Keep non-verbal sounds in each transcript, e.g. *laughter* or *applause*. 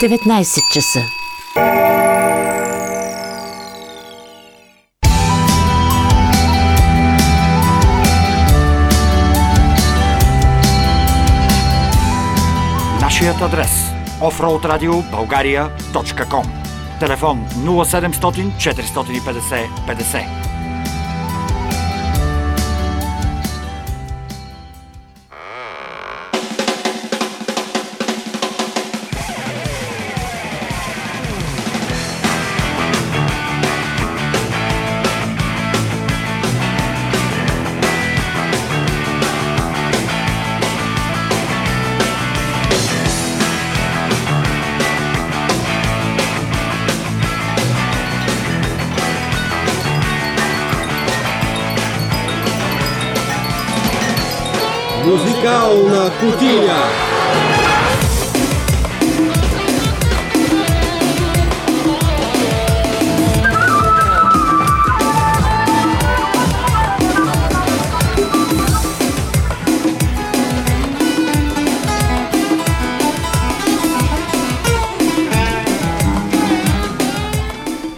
19 часа. Нашият адрес. offroadradio.българия.com Телефон 0700 450 50 Кутия.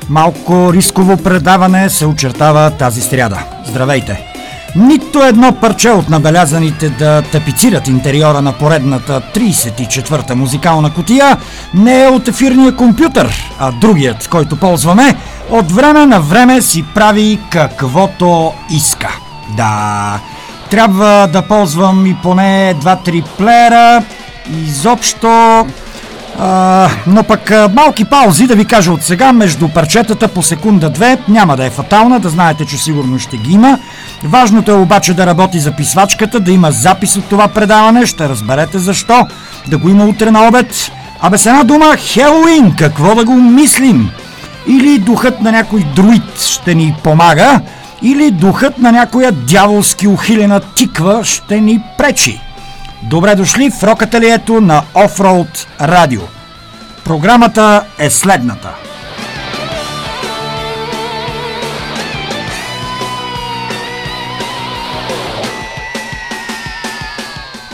Малко рисково предаване се очертава тази сряда. Здравейте! Нито едно парче от набелязаните да тапицират интериора на поредната 34-та музикална котия не е от ефирния компютър, а другият, който ползваме, от време на време си прави каквото иска. Да, трябва да ползвам и поне 2-3 плеера, изобщо а, но пък малки паузи, да ви кажа от сега, между парчетата по секунда-две няма да е фатална, да знаете, че сигурно ще ги има. Важното е обаче да работи записвачката, да има запис от това предаване, ще разберете защо, да го има утре на обед. Абе с една дума, Хелоуин, какво да го мислим? Или духът на някой друид ще ни помага, или духът на някоя дяволски ухилена тиква ще ни пречи. Добре дошли в рокателието на Offroad Радио. Програмата е следната.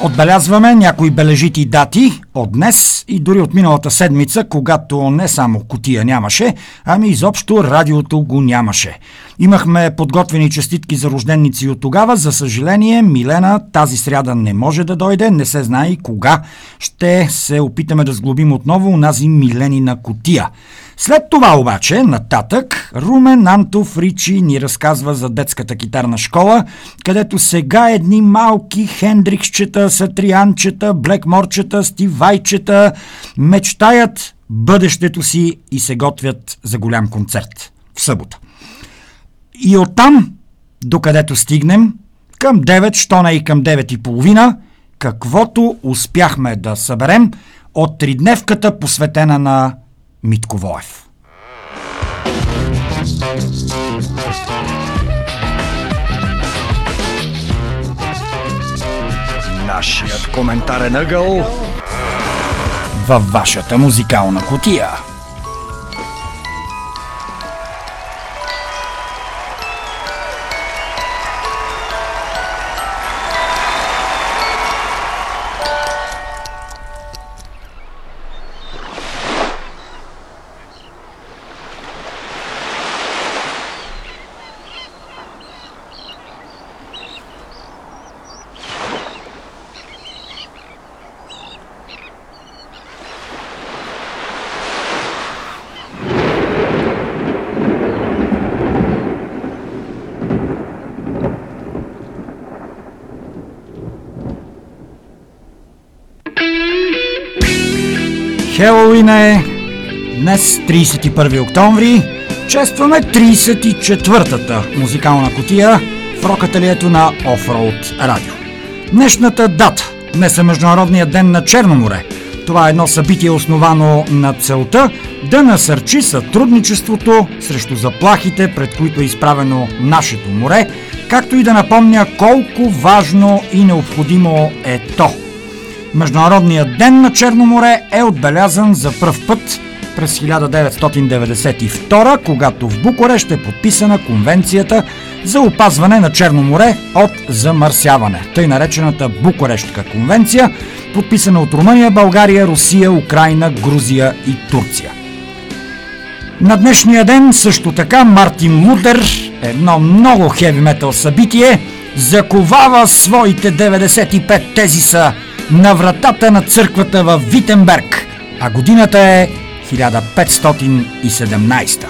Отбелязваме някои бележити дати от днес и дори от миналата седмица, когато не само котия нямаше, ами изобщо радиото го нямаше. Имахме подготвени честитки за рожденици от тогава. За съжаление, Милена тази сряда не може да дойде, не се знае и кога. Ще се опитаме да сглобим отново унази Миленина котия. След това обаче, нататък, Румен Антов Ричи ни разказва за детската китарна школа, където сега едни малки хендриксчета, сатрианчета, блекморчета, стивайчета мечтаят бъдещето си и се готвят за голям концерт в събота. И оттам, докъдето стигнем, към 9, що не и към 9 и половина, каквото успяхме да съберем от тридневката посветена на Митко Воев. Нашият коментарен ъгъл във вашата музикална котия. Хелоуин е днес 31 октомври. Честваме 34-та музикална котия в рокателието на Offroad Radio. Днешната дата днес е Международният ден на Черно море. Това е едно събитие основано на целта да насърчи сътрудничеството срещу заплахите, пред които е изправено нашето море, както и да напомня колко важно и необходимо е то – Международният ден на Черно море е отбелязан за пръв път през 1992, когато в Букурещ е подписана Конвенцията за опазване на Черно море от замърсяване, тъй наречената Букурештка конвенция, подписана от Румъния, България, Русия, Украина, Грузия и Турция. На днешния ден също така Мартин Лутер, едно много хеви метал събитие, заковава своите 95 тезиса на вратата на църквата в Витенберг, а годината е 1517.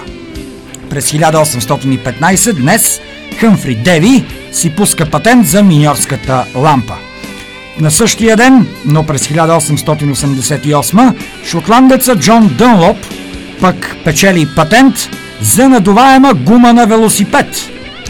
През 1815 днес Хъмфри Деви си пуска патент за миньорската лампа. На същия ден, но през 1888, шотландеца Джон Дънлоп пък печели патент за надуваема гума на велосипед,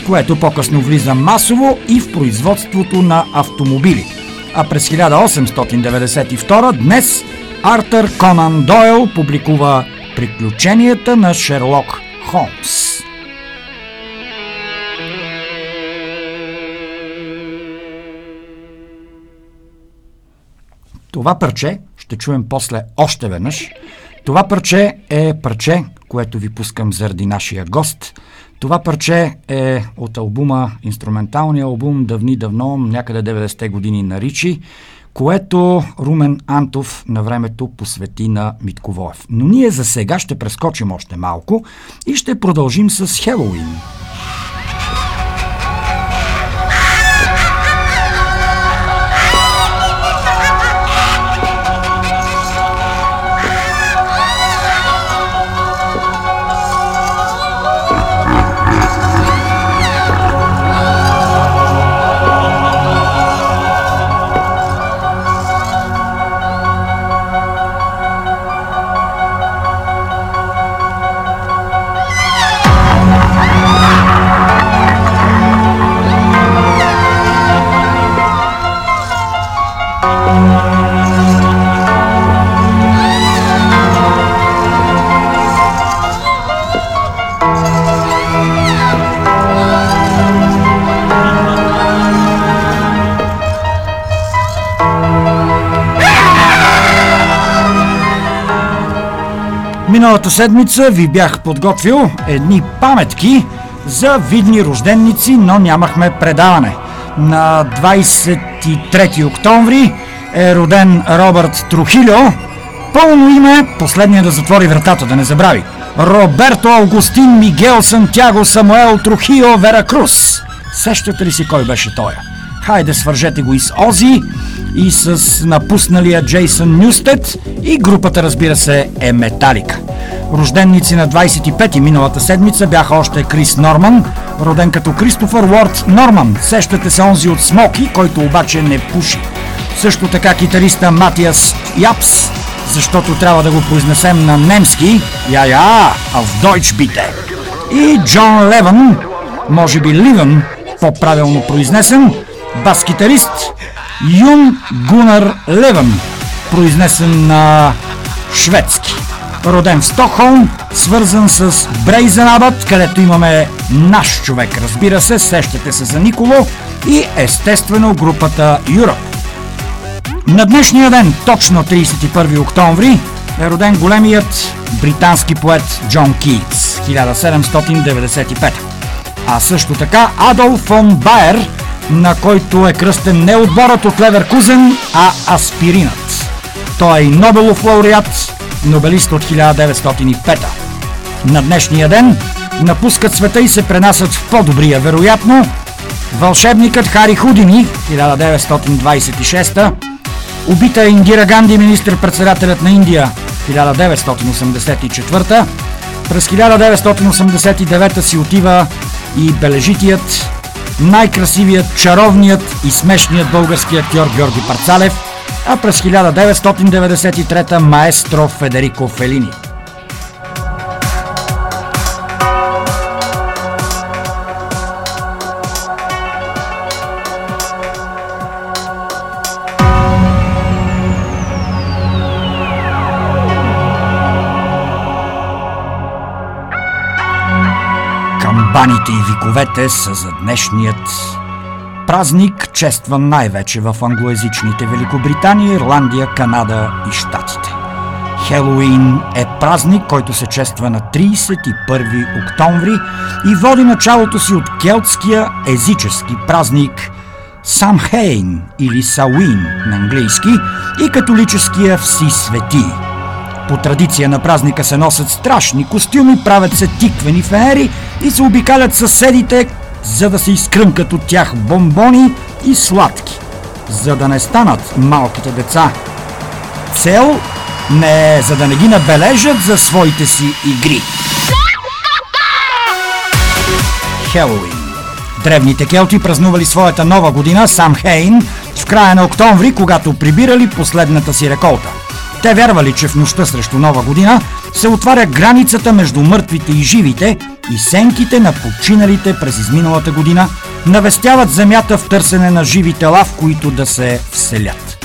което по-късно влиза масово и в производството на автомобили. А през 1892 днес Артър Конан Дойл публикува Приключенията на Шерлок Холмс. Това парче ще чуем после още веднъж. Това парче е парче, което ви пускам заради нашия гост. Това парче е от албума, инструменталния албум Давни-давно, някъде 90-те години на Ричи, което Румен Антов на времето посвети на Митковоев. Но ние за сега ще прескочим още малко и ще продължим с Хелоуин. Миналата седмица ви бях подготвил едни паметки за видни рожденници, но нямахме предаване. На 23 октомври е роден Робърт Трухилио. Пълно име, последния да затвори вратата, да не забрави. Роберто Августин Мигел Сантяго Самуел Трухио Веракрус. Сещате ли си кой беше той? Хайде свържете го и с Ози, и с напусналия Джейсън Нюстед и групата разбира се е Металика. Рожденници на 25-ти миналата седмица бяха още Крис Норман, роден като Кристофър Уорд Норман. Сещате се онзи от Смоки, който обаче не пуши. Също така китариста Матиас Япс, защото трябва да го произнесем на немски, я-я, а в Deutsch бите. И Джон Леван, може би Ливан, по-правилно произнесен, бас-китарист Юн Гунар Леван, произнесен на шведски роден в Стокхолм, свързан с Брейзен Абът, където имаме наш човек, разбира се, сещате се за Николо и естествено групата Юра. На днешния ден, точно 31 октомври, е роден големият британски поет Джон Китс, 1795. А също така Адолф фон Байер, на който е кръстен не отборът от Леверкузен, а аспиринът. Той е и Нобелов лауреат, нобелист от 1905. На днешния ден напускат света и се пренасят в по-добрия, вероятно, вълшебникът Хари Худини, 1926 убита е Индира Ганди, министр-председателят на Индия, 1984 през 1989 си отива и бележитият, най-красивият, чаровният и смешният български актьор Георги Парцалев – а през 1993 маестро Федерико Фелини. Камбаните и виковете са за днешният Празник честван най-вече в англоязичните Великобритания, Ирландия, Канада и Штатите. Хелоуин е празник, който се чества на 31 октомври и води началото си от келтския езически празник Самхейн или Сауин на английски и католическия Вси свети. По традиция на празника се носят страшни костюми, правят се тиквени фенери и се обикалят съседите, за да се изкръмкат от тях бомбони и сладки, за да не станат малките деца. Цел не е за да не ги набележат за своите си игри. Хелоуин Древните келти празнували своята нова година, Самхейн, в края на октомври, когато прибирали последната си реколта. Те вярвали, че в нощта срещу нова година се отваря границата между мъртвите и живите и сенките на починалите през изминалата година навестяват земята в търсене на живи тела, в които да се вселят.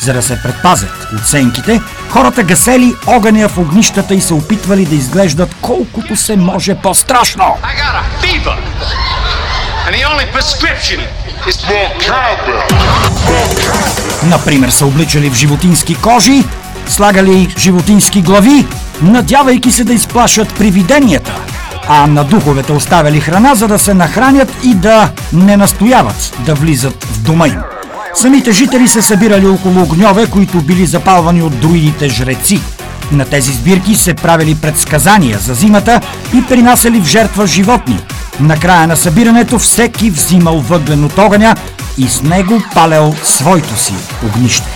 За да се предпазят от сенките, хората гасели огъня в огнищата и се опитвали да изглеждат колкото се може по-страшно. Например, са обличали в животински кожи, слагали животински глави, надявайки се да изплашат привиденията, а на духовете оставяли храна, за да се нахранят и да не настояват да влизат в дома им. Самите жители се събирали около огньове, които били запалвани от друидите жреци. На тези сбирки се правили предсказания за зимата и принасяли в жертва животни. Накрая на събирането всеки взимал въглен от огъня и с него палел своето си огнище.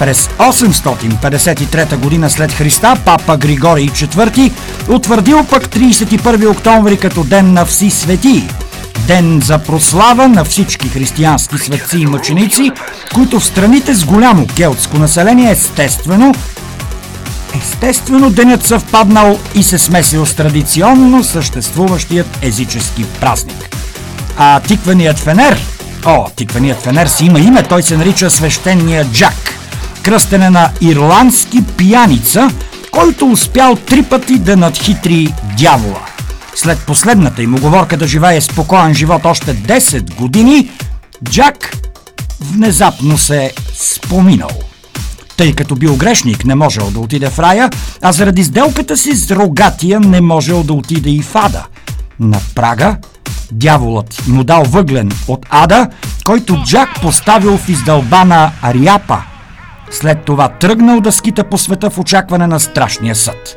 През 853 година след Христа папа Григорий IV утвърдил пък 31 октомври като ден на вси светии, ден за прослава на всички християнски светци и мъченици, които в страните с голямо келтско население естествено Естествено, денят съвпаднал и се смесил с традиционно съществуващият езически празник. А тиквеният фенер, о, тиквеният фенер си има име, той се нарича свещения Джак, кръстене на ирландски пияница, който успял три пъти да надхитри дявола. След последната им оговорка да живее спокоен живот още 10 години, Джак внезапно се споминал. Тъй като бил грешник, не можел да отиде в рая, а заради сделката си с рогатия не можел да отиде и в ада. На прага дяволът му дал въглен от ада, който Джак поставил в издълбана Ариапа. След това тръгнал да скита по света в очакване на страшния съд.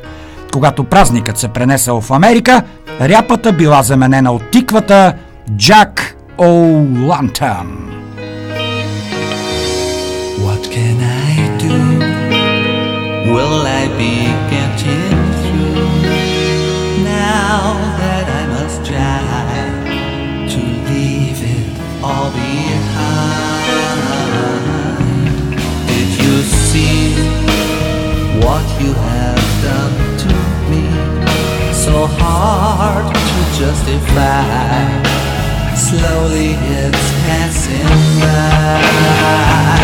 Когато празникът се пренесъл в Америка, ряпата била заменена от тиквата Джак О Лантън. What can I do? Will I be getting through now that I must try to leave it all behind? What you have done to me? So hard to justify. Slowly it's passing by.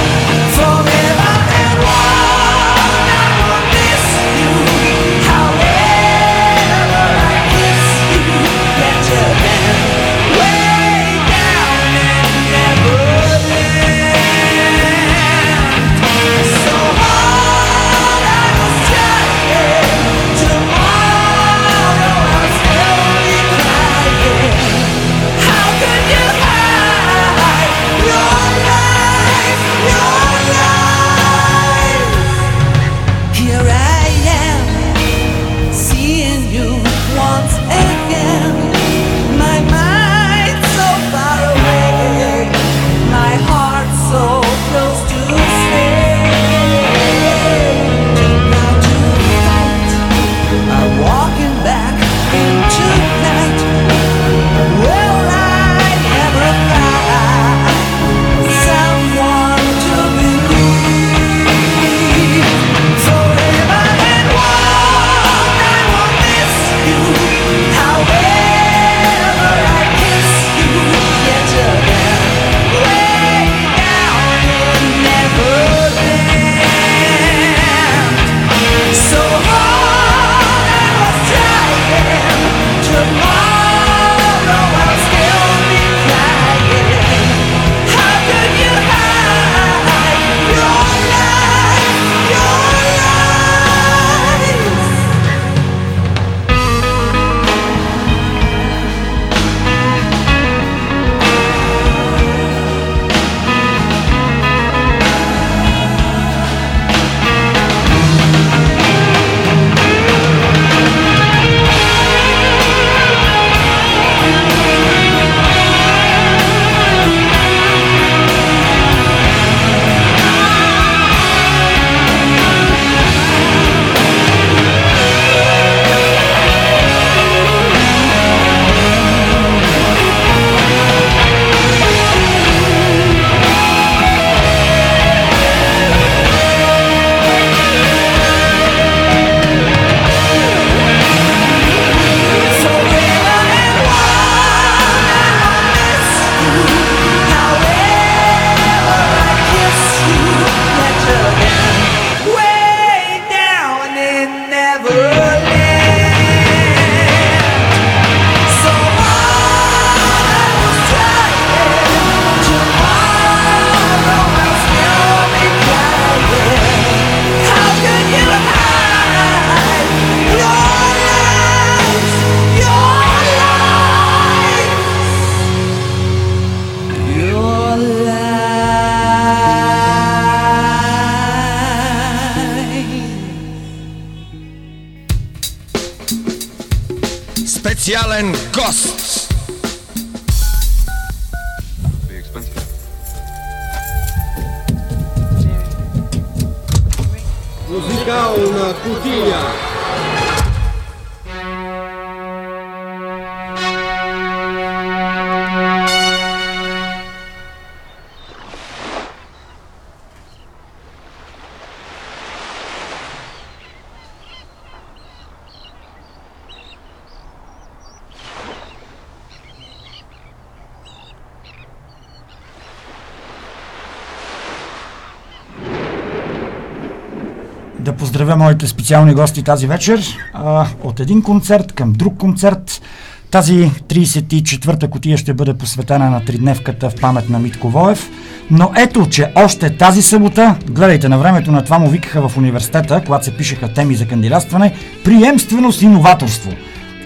Моите специални гости тази вечер. А, от един концерт към друг концерт. Тази 34-та котия ще бъде посветена на тридневката в памет на Митко Воев. Но ето, че още тази събота, гледайте, на времето на това му викаха в университета, когато се пишеха теми за кандидатстване, приемственост и новаторство.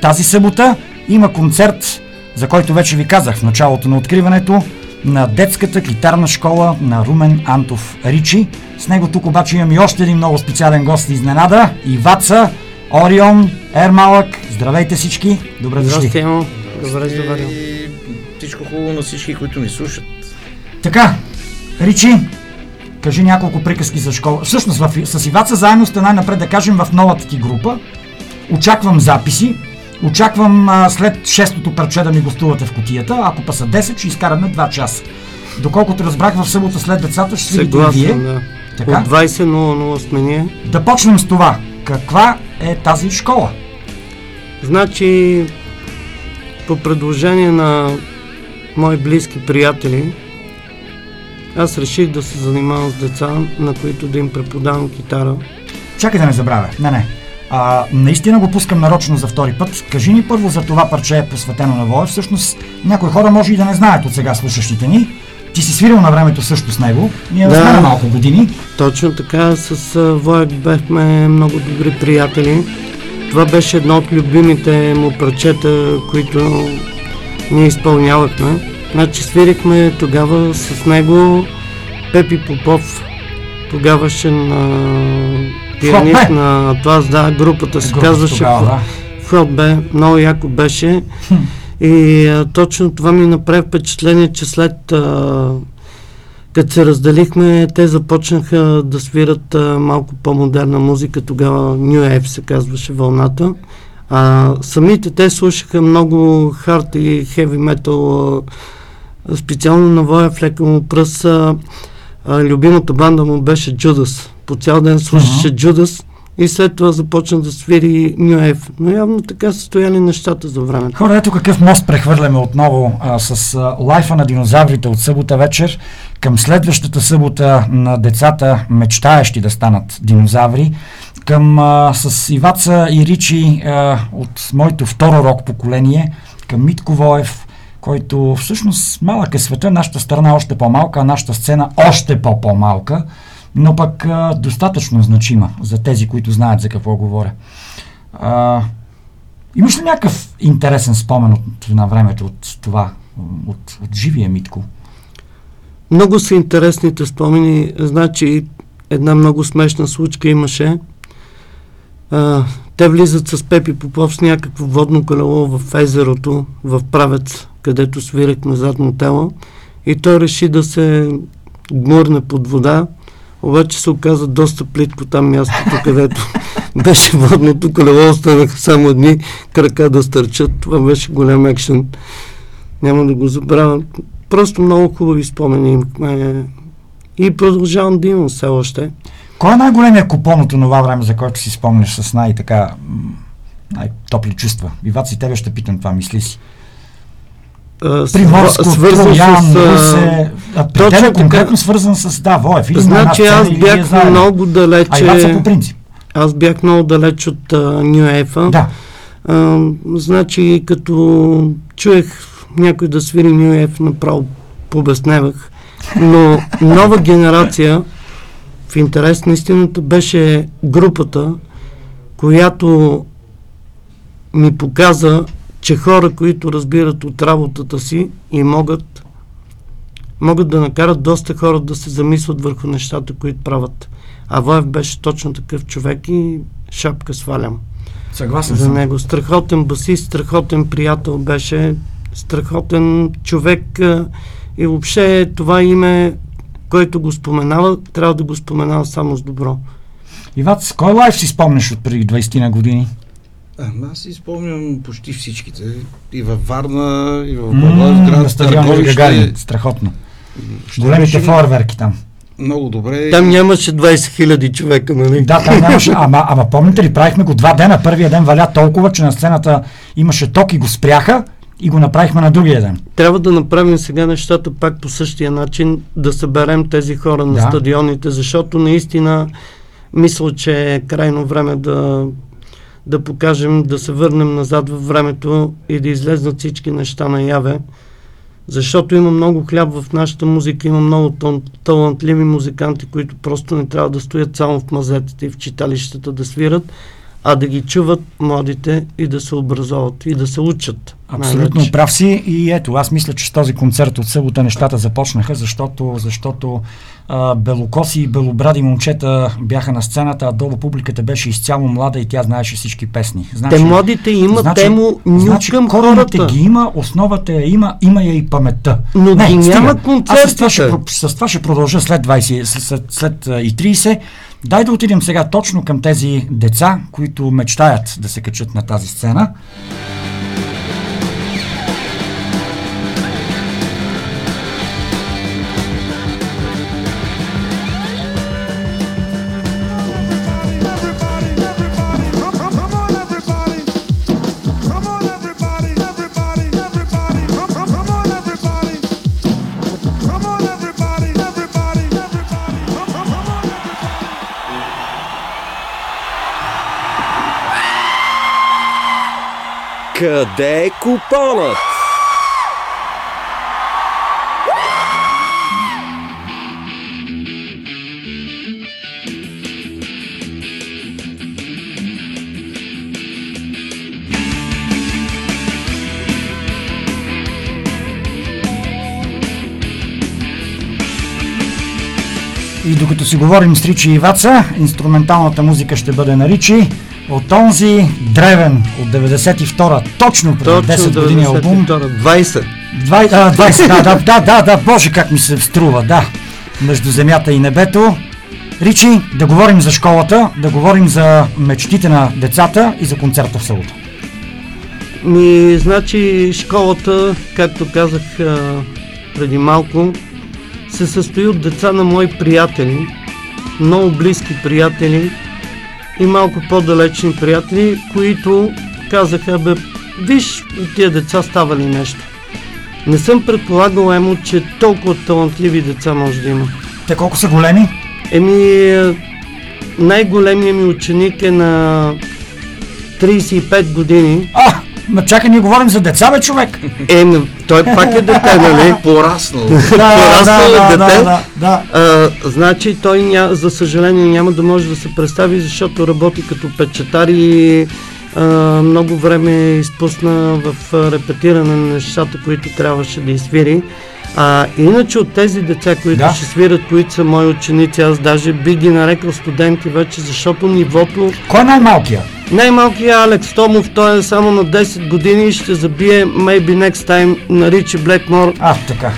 Тази събота има концерт, за който вече ви казах в началото на откриването, на детската китарна школа на Румен Антов Ричи. С него тук обаче имам и още един много специален гост изненада. Иваца, Орион, Ермалък. Здравейте всички. Добре дошли. Емо. Добре. И всичко хубаво на всички, които ни слушат. Така, Ричи, кажи няколко приказки за школа. Всъщност в, с Иваца заедно сте най-напред да кажем в новата ти група. Очаквам записи. Очаквам а, след шестото парче да ми гостувате в котията. Ако па са 10, ще изкараме 2 часа. Доколкото разбрах в събота след децата, ще свирите и вие. Да. Така? От 20.00 сме ние. Да почнем с това. Каква е тази школа? Значи, по предложение на мои близки приятели, аз реших да се занимавам с деца, на които да им преподавам китара. Чакай да не забравя. Не, не. А, наистина го пускам нарочно за втори път. Кажи ни първо за това парче е посветено на Воев. Всъщност някои хора може и да не знаят от сега слушащите ни. Ти си свирил на времето също с него. Ние Да. на малко години. Точно така, с а, Воек бехме много добри приятели. Това беше едно от любимите му парчета, които ние изпълнявахме. Значи свирихме тогава с него Пепи Попов, тогавашен пианист на Атлас, да, групата се Групата казваше тогава, да. Фрот бе, много яко беше. И а, точно това ми направи впечатление, че след а, като се разделихме, те започнаха да свират а, малко по-модерна музика, тогава New Wave се казваше вълната. А, самите те слушаха много хард и хеви метал, специално на Воя в лека му пръс. А, любимата банда му беше Judas. По цял ден слушаше Judas и след това започна да свири Wave. Но явно така са стояли нещата за времето. Хора, ето какъв мост прехвърляме отново а, с а, лайфа на динозаврите от събота вечер към следващата събота на децата, мечтаещи да станат динозаври, към а, с Иваца и Ричи а, от моето второ рок поколение, към Митко Воев, който всъщност малък е света, нашата страна още по-малка, а нашата сцена още по-по-малка, но пък а, достатъчно значима за тези, които знаят за какво говоря. А, Имаш ли някакъв интересен спомен от, на времето от това, от, от живия Митко? Много са интересните спомени. Значи, една много смешна случка имаше. А, те влизат с Пепи Попов с някакво водно колело в езерото, в правец, където свирихме задно тело. И той реши да се гмурне под вода. Обаче се оказа доста плитко там мястото, където *laughs* беше водното колело. Останаха само едни крака да стърчат. Това беше голям екшен. Няма да го забравя. Просто много хубави спомени имахме. И продължавам да имам все още. Кой е най-големия купон от това време, за който си спомняш с най-така най-топли чувства? Виват си тебе ще питам това, мисли си. А, Приморско, свързан Троян, с, а, Русе, а, точно конкретно свързан с, да, Воев. Или Значи аз бях заедно. много А далече. Иваца по принцип. Аз бях много далеч от Нью Ефа. Да. А, значи, като чуех някой да свири Нью Еф, направо побесневах. Но нова генерация, в интерес на истината, беше групата, която ми показа, че хора, които разбират от работата си и могат, могат да накарат доста хора да се замислят върху нещата, които правят. А Воев беше точно такъв човек и шапка свалям. Съгласен за съм. него. Страхотен басист, страхотен приятел беше, страхотен човек и въобще това име, който го споменава, трябва да го споменава само с добро. Ивац, кой лайф си спомняш от преди 20 на години? Ама аз си спомням почти всичките. И във Варна, и в Благоевград. Търговище. Страхотно. Ще Големите беше фойерверки там. Много добре. Там нямаше 20 хиляди човека, нали? Да, там нямаше. Ама, ама помните ли, правихме го два дена. Първия ден валя толкова, че на сцената имаше ток и го спряха и го направихме на другия ден. Трябва да направим сега нещата пак по същия начин, да съберем тези хора на Да. стадионите, защото наистина мисля, че е крайно време да, да покажем, да се върнем назад във времето и да излезнат всички неща наяве. Защото има много хляб в нашата музика, има много талантливи музиканти, които просто не трябва да стоят само в мазетите и в читалищата да свират, а да ги чуват младите и да се образоват и да се учат. Абсолютно най-вече. прав си и ето, аз мисля, че с този концерт от събота нещата започнаха, защото, защото а, белокоси и белобради момчета бяха на сцената, а долу публиката беше изцяло млада и тя знаеше всички песни. Значи, Те младите имат, те му нюх значи към хората. ги има, основата я има, има я и паметта. Но ги стига. няма Аз с това, концертите. ще, с това ще продължа след 20, след, след, и 30. Дай да отидем сега точно към тези деца, които мечтаят да се качат на тази сцена. Къде е купонът? И докато си говорим с Ричи и Ваца, инструменталната музика ще бъде на Ричи от онзи древен от 92-а, точно преди Точно 10 години албум. 20. 20, а, 20 да, да, да, да, да, боже как ми се струва, да, между земята и небето. Ричи, да говорим за школата, да говорим за мечтите на децата и за концерта в събота. Ми, значи, школата, както казах а, преди малко, се състои от деца на мои приятели, много близки приятели и малко по-далечни приятели, които казаха, бе, виж, тия деца става ли нещо. Не съм предполагал, Емо, че толкова талантливи деца може да има. Те колко са големи? Еми, е, най-големият ми ученик е на 35 години. А, ма чакай, ние говорим за деца, бе, човек. Е, той пак е дете, нали? Пораснал. *laughs* Да, Пораснал е да, да, дете. да, да. А, значи той, ня, за съжаление, няма да може да се представи, защото работи като печатар и а, много време изпусна в репетиране на нещата, които трябваше да изсвири. А иначе от тези деца, които Да. ще свират, които са мои ученици, аз даже би ги нарекал студенти вече, защото нивото Кой е най-малкия? Най-малкият Алекс Томов, той е само на 10 години и ще забие Maybe Next Time на Ричи Блекмор, А, така.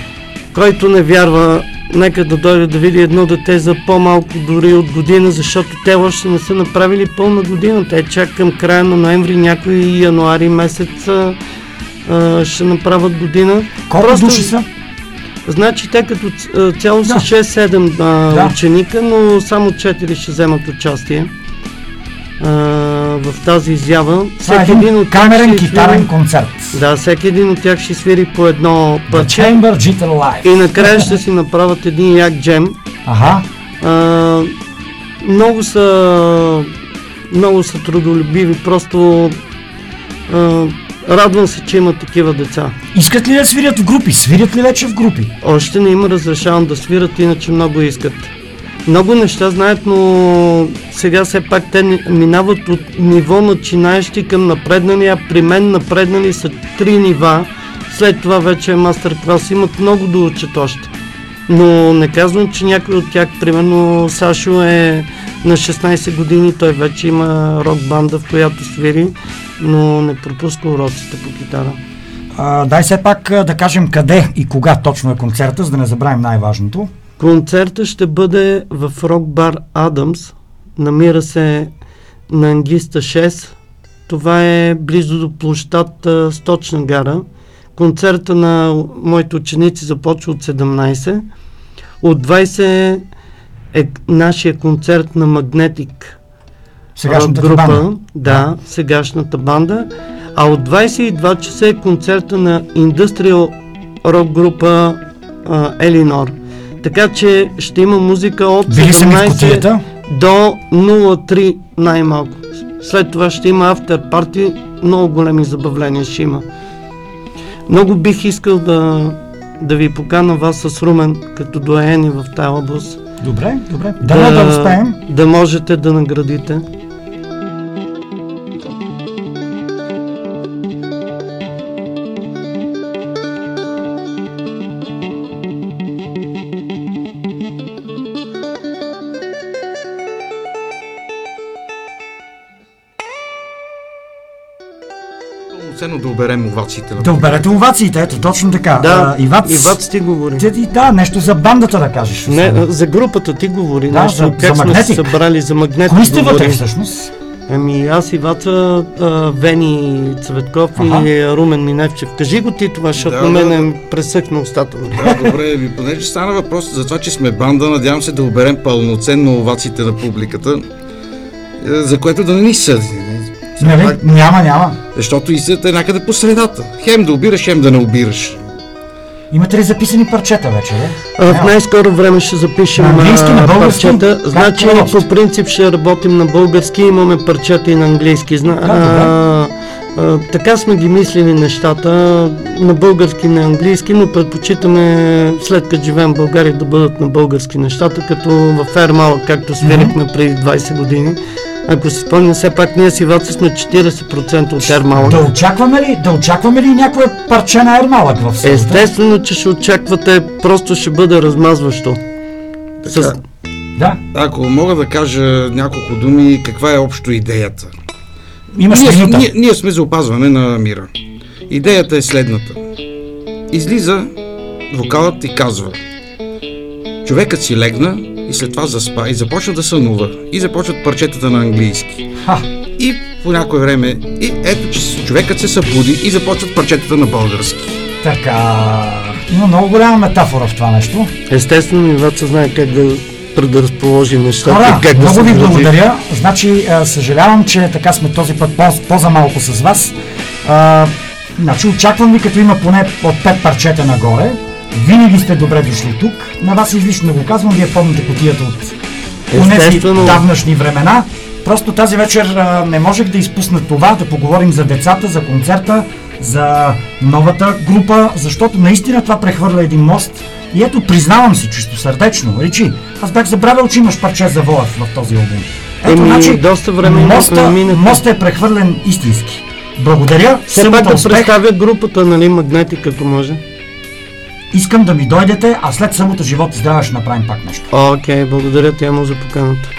който не вярва, нека да дойде да види едно дете за по-малко дори от година, защото те още не са направили пълна година. Те чак към края на ноември, някой януари месец а, ще направят година. Колко Просто- души са? Значи те като цяло са Да. 6-7 а, Да. ученика, но само 4 ще вземат участие а, в тази изява. Това е един тях камерен ще китарен свири- концерт. Да, всеки един от тях ще свири по едно пъче Chamber Jitter Live. и накрая ще си направят един як джем. Ага. А, много са много са трудолюбиви, просто а, радвам се, че има такива деца. Искат ли да свирят в групи? Свирят ли вече в групи? Още не има разрешавам да свират, иначе много искат. Много неща знаят, но сега все пак те минават от ниво начинаещи към напреднали, а при мен напреднали са три нива. След това вече е мастер-клас. Имат много да учат още. Но не казвам, че някой от тях, примерно Сашо е На 16 години той вече има рок банда, в която свири, но не пропуска уроците по китара. А, дай все пак да кажем къде и кога точно е концерта, за да не забравим най-важното. Концерта ще бъде в рок бар Адамс. Намира се на Ангиста 6. Това е близо до площад Сточна гара. Концерта на моите ученици започва от 17. От 20 е нашия концерт на Магнетик Сегашната група. банда. Да, сегашната банда. А от 22 часа е концерта на индустриал рок група Елинор. Така че ще има музика от Били са ми в 17 кутията. до 03 най-малко. След това ще има автор парти, много големи забавления ще има. Много бих искал да, да ви покана вас с Румен като доени в тази област. Добре, добре. Дано да, успеем. Да можете да наградите. Овациите Да оберете овациите, ето точно така. Да, а, Ивац, Ивац ти говори. Ти, да, нещо за бандата да кажеш. Не, освен. за групата ти говори Да, нещо, за- как за сме се Магнетик. събрали за магнет. Кои сте вътре всъщност? Ами аз и Ваца, а, Вени Цветков Аха. и Румен Миневчев. Кажи го ти това, защото Да, на мен да. е пресъкна устата. Да, добре, ви понеже стана въпрос за това, че сме банда, надявам се да оберем пълноценно овациите на публиката, е, за което да не ни съди. Нали? пак- Няма, няма. Защото истината е някъде по средата. Хем да обираш, хем да не обираш. Имате ли записани парчета вече, бе? А, в Няма. най-скоро време ще запишем На английски, на български? парчета. Как Значи е по принцип ще работим на български, имаме парчета и на английски. Зна... Да, добре. а, а, така сме ги мислили нещата, на български, на английски, но предпочитаме след като живеем в България да бъдат на български нещата, като в Ермала, както свирихме преди 20 години. Ако си спомня, все пак ние си Ваца сме 40% от Ермала. Да очакваме ли, да очакваме ли някое парче на Ермалък в селото? Естествено, че ще очаквате, просто ще бъде размазващо. С... Така. Да, Ако мога да кажа няколко думи, каква е общо идеята? имаш Ние, ние, ние сме за опазване на мира. Идеята е следната. Излиза вокалът и казва Човекът си легна и след това заспа и започна да сънува. И започват парчетата на английски. Ха, И по някое време, и ето, че човекът се събуди и започват парчетата на български. така. Има много голяма метафора в това нещо. Естествено, Иваца знае как да предразположи нещата Хора, как да много ви благодаря. Значи, а, съжалявам, че така сме този път по- по-за-малко с вас. А, значи, очаквам ви, като има поне от 5 парчета нагоре. Винаги сте добре дошли тук. На вас излишно го казвам, вие помните котията от Естествено. давнашни времена. Просто тази вечер а, не можех да изпусна това, да поговорим за децата, за концерта, за новата група, защото наистина това прехвърля един мост. И ето, признавам си чисто сърдечно, Ричи, аз бях забравял, че имаш парче за Воев в този албум. Ето, Еми, доста време моста, моста е прехвърлен истински. Благодаря, Все пак да успех. представя групата, нали, Магнетик, ако може. Искам да ми дойдете, а след събота живот и здраве ще направим пак нещо. Окей, благодаря ти, Емо, за поканата.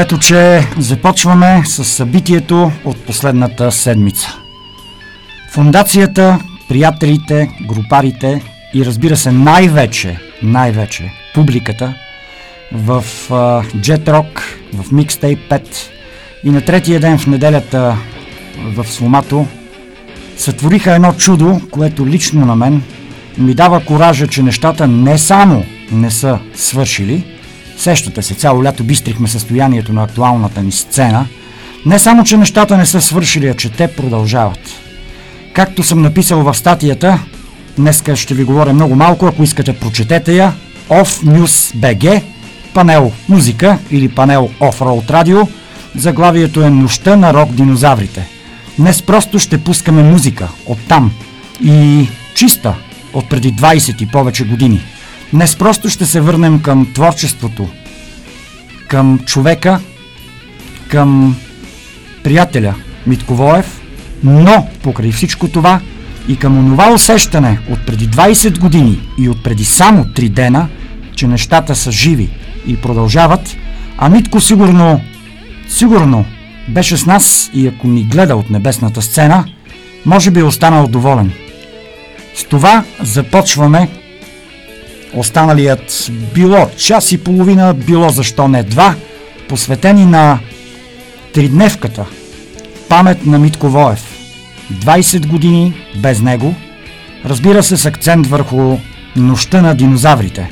Ето, че започваме с събитието от последната седмица. Фундацията, приятелите, групарите и разбира се най-вече, най-вече публиката в uh, Jet Rock, в Mixtape 5 и на третия ден в неделята в Сломато сътвориха едно чудо, което лично на мен ми дава коража, че нещата не само не са свършили, сещате се, цяло лято бистрихме състоянието на актуалната ни сцена, не само, че нещата не са свършили, а че те продължават. Както съм написал в статията, днеска ще ви говоря много малко, ако искате прочетете я, Off News BG, панел музика или панел Off-Road Radio, заглавието е Нощта на рок динозаврите. Днес просто ще пускаме музика от там и чиста от преди 20 и повече години. Днес просто ще се върнем към творчеството, към човека, към приятеля Митко Воев, но покрай всичко това и към онова усещане от преди 20 години и от преди само 3 дена, че нещата са живи и продължават, а Митко сигурно, сигурно беше с нас и ако ни гледа от небесната сцена, може би е останал доволен. С това започваме останалият било час и половина, било защо не два, посветени на тридневката памет на Митко Воев. 20 години без него, разбира се с акцент върху нощта на динозаврите.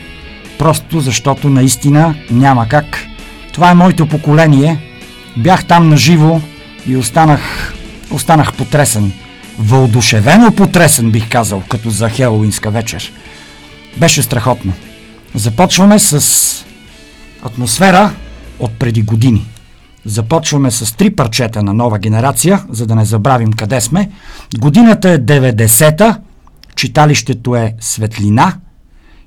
Просто защото наистина няма как. Това е моето поколение. Бях там наживо и останах, останах потресен. Вълдушевено потресен, бих казал, като за Хелоуинска вечер. Беше страхотно. Започваме с атмосфера от преди години. Започваме с три парчета на нова генерация, за да не забравим къде сме. Годината е 90-та, читалището е Светлина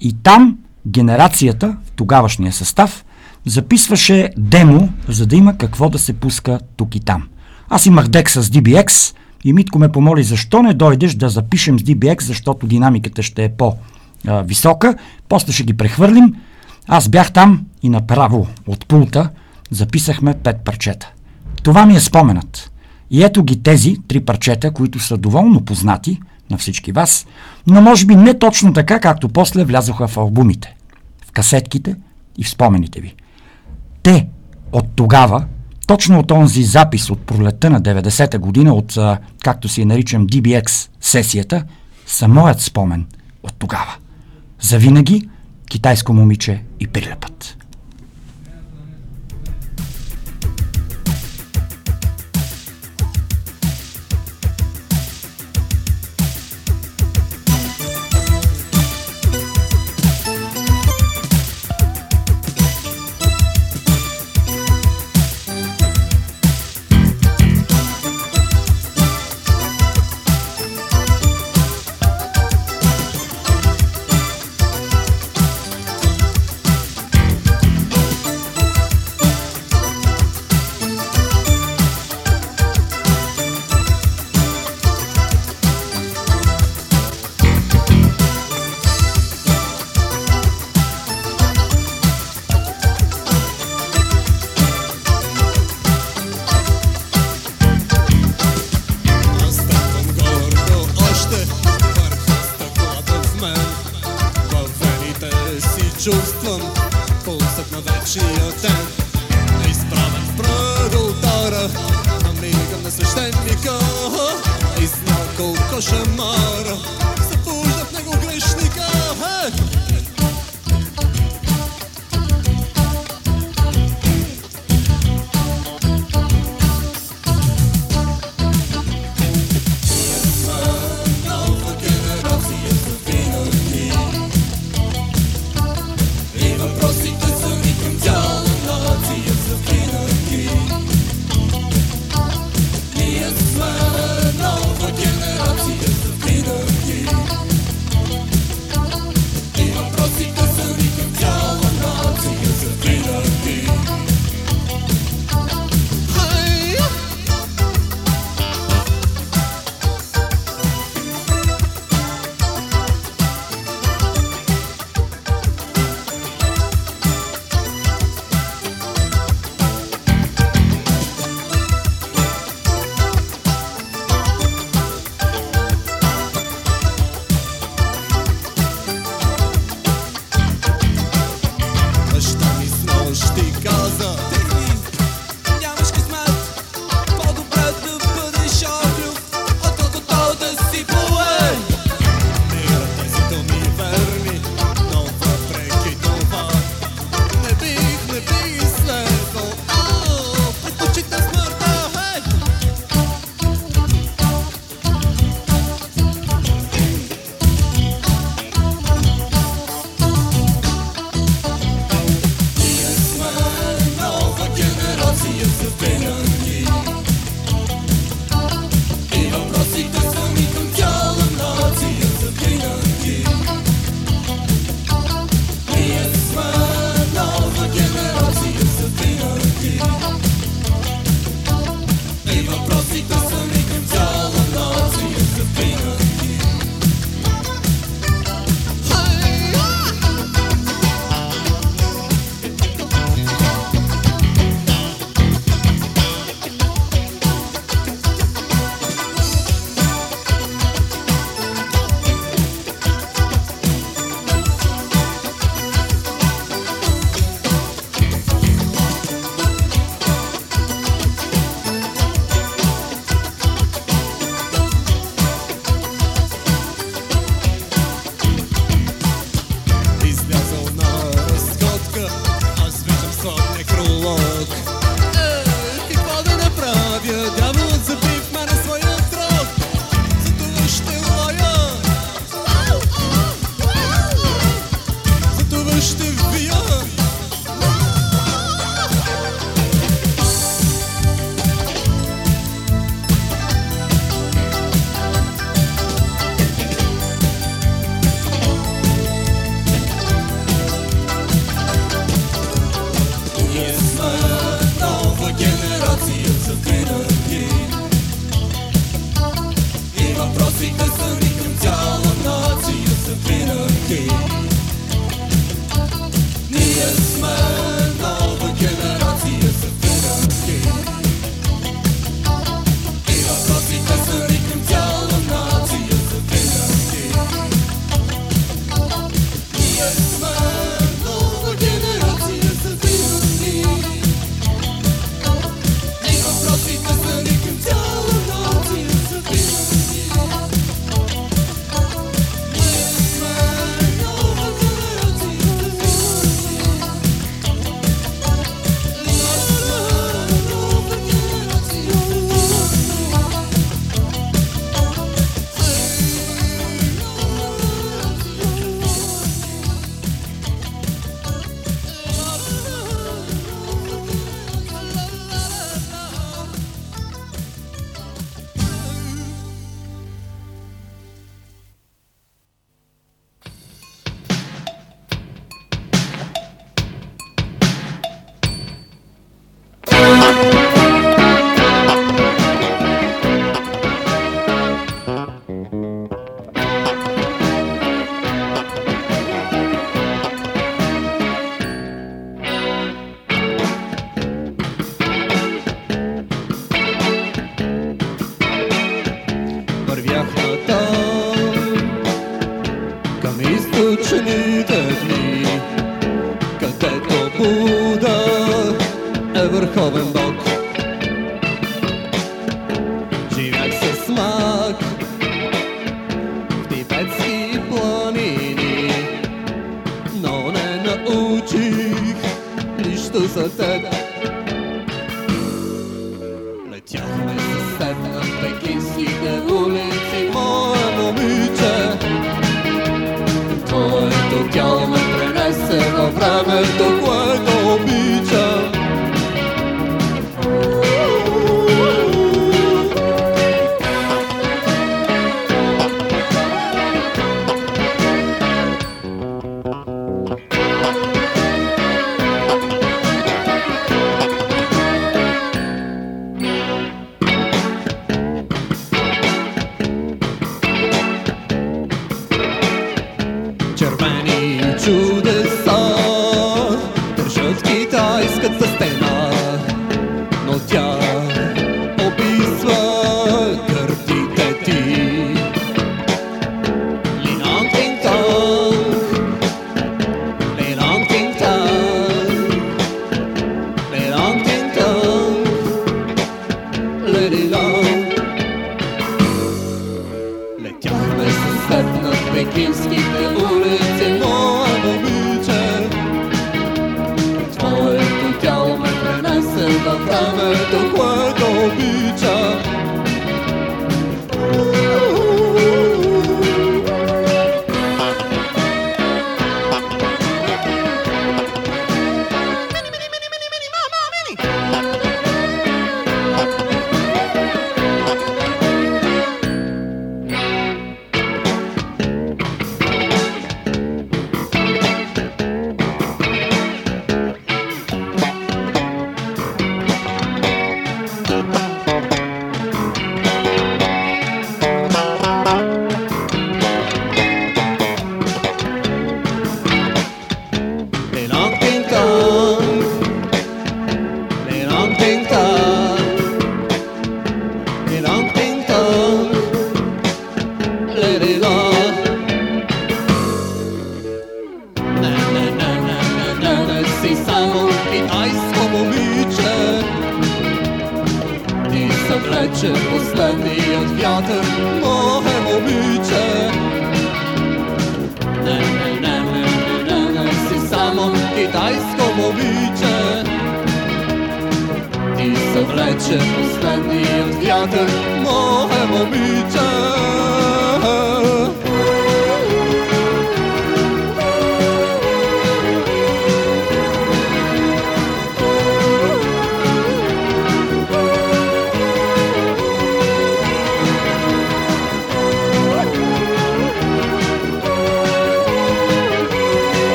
и там генерацията, в тогавашния състав, записваше демо, за да има какво да се пуска тук и там. Аз имах дек с DBX и Митко ме помоли защо не дойдеш да запишем с DBX, защото динамиката ще е по-висока, после ще ги прехвърлим. Аз бях там и направо от пулта записахме пет парчета. Това ми е споменът. И ето ги тези три парчета, които са доволно познати на всички вас, но може би не точно така, както после влязоха в албумите, в касетките и в спомените ви. Те от тогава, точно от онзи запис от пролета на 90-та година, от, както си наричам, DBX сесията, са моят спомен от тогава. Завинаги китайско момиче и прилепът.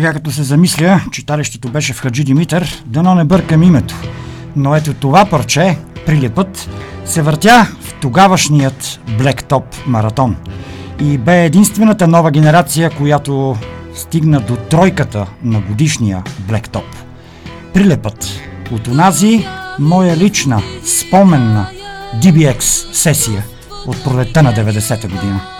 Сега като се замисля, читалището беше в Хаджи Димитър, дано не бъркам името. Но ето това парче, прилепът, се въртя в тогавашният Блектоп маратон. И бе единствената нова генерация, която стигна до тройката на годишния Блектоп. Прилепът от онази моя лична, споменна DBX сесия от пролетта на 90-та година.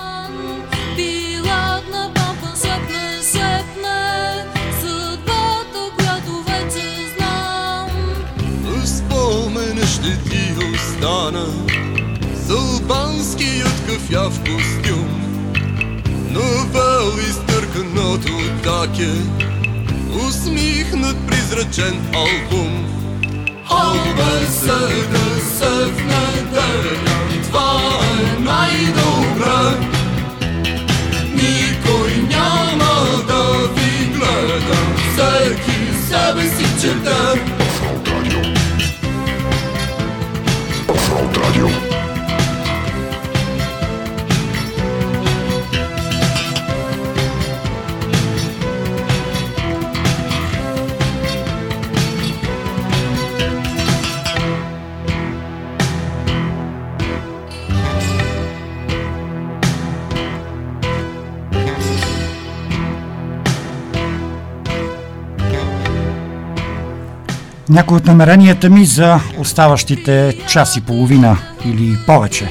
Някои от намеренията ми за оставащите час и половина или повече.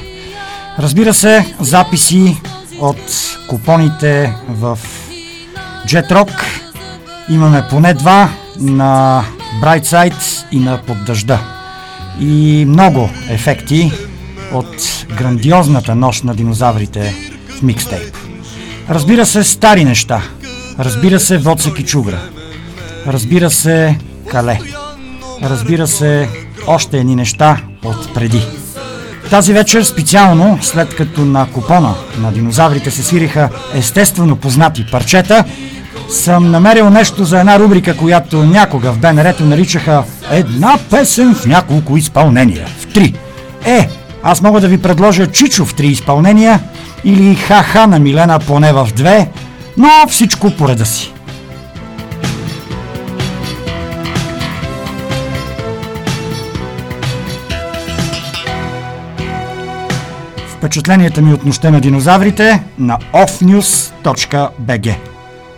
Разбира се, записи от купоните в Jet Rock. Имаме поне два на Brightside и на Под дъжда. И много ефекти от грандиозната нощ на динозаврите в микстейп. Разбира се, стари неща. Разбира се, Воцек и. Разбира се, Кале. Разбира се, още едни неща от преди. Тази вечер специално, след като на купона на динозаврите се свириха естествено познати парчета, съм намерил нещо за една рубрика, която някога в БНР-то наричаха една песен в няколко изпълнения. В три. Е, аз мога да ви предложа Чичо в три изпълнения или Ха-ха на Милена поне в две, но всичко по реда си. Впечатленията ми от нощта на динозаврите на offnews.bg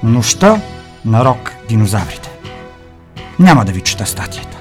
Нощта на рок динозаврите. Няма да ви чета статията.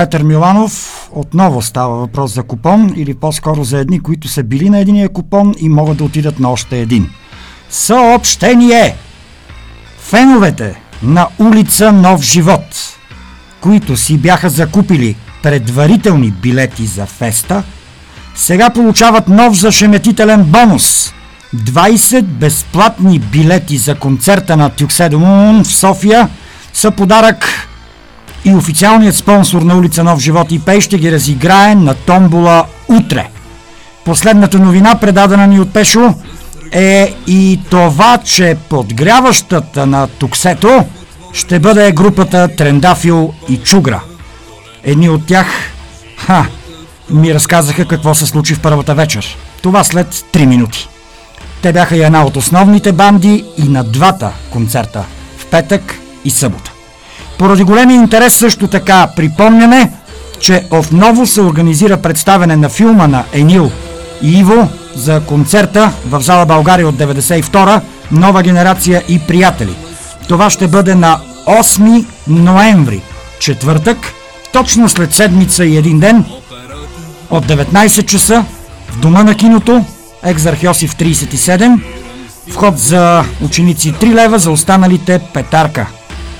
Петър Миланов. Отново става въпрос за купон или по-скоро за едни, които са били на единия купон и могат да отидат на още един. Съобщение! Феновете на улица Нов живот, които си бяха закупили предварителни билети за феста, сега получават нов зашеметителен бонус. 20 безплатни билети за концерта на Тюкседомун в София са подарък и официалният спонсор на улица Нов живот и Пей ще ги разиграе на томбола утре. Последната новина, предадена ни от Пешо, е и това, че подгряващата на Туксето ще бъде групата Трендафил и Чугра. Едни от тях, ха, ми разказаха какво се случи в първата вечер. Това след 3 минути. Те бяха и една от основните банди и на двата концерта в петък и събота. Поради големия интерес също така припомняме, че отново се организира представене на филма на Енил и Иво за концерта в зала България от 92 Нова генерация и приятели. Това ще бъде на 8 ноември, четвъртък, точно след седмица и един ден, от 19 часа в Дома на киното, Екзархиосиф 37, вход за ученици 3 лева, за останалите петарка.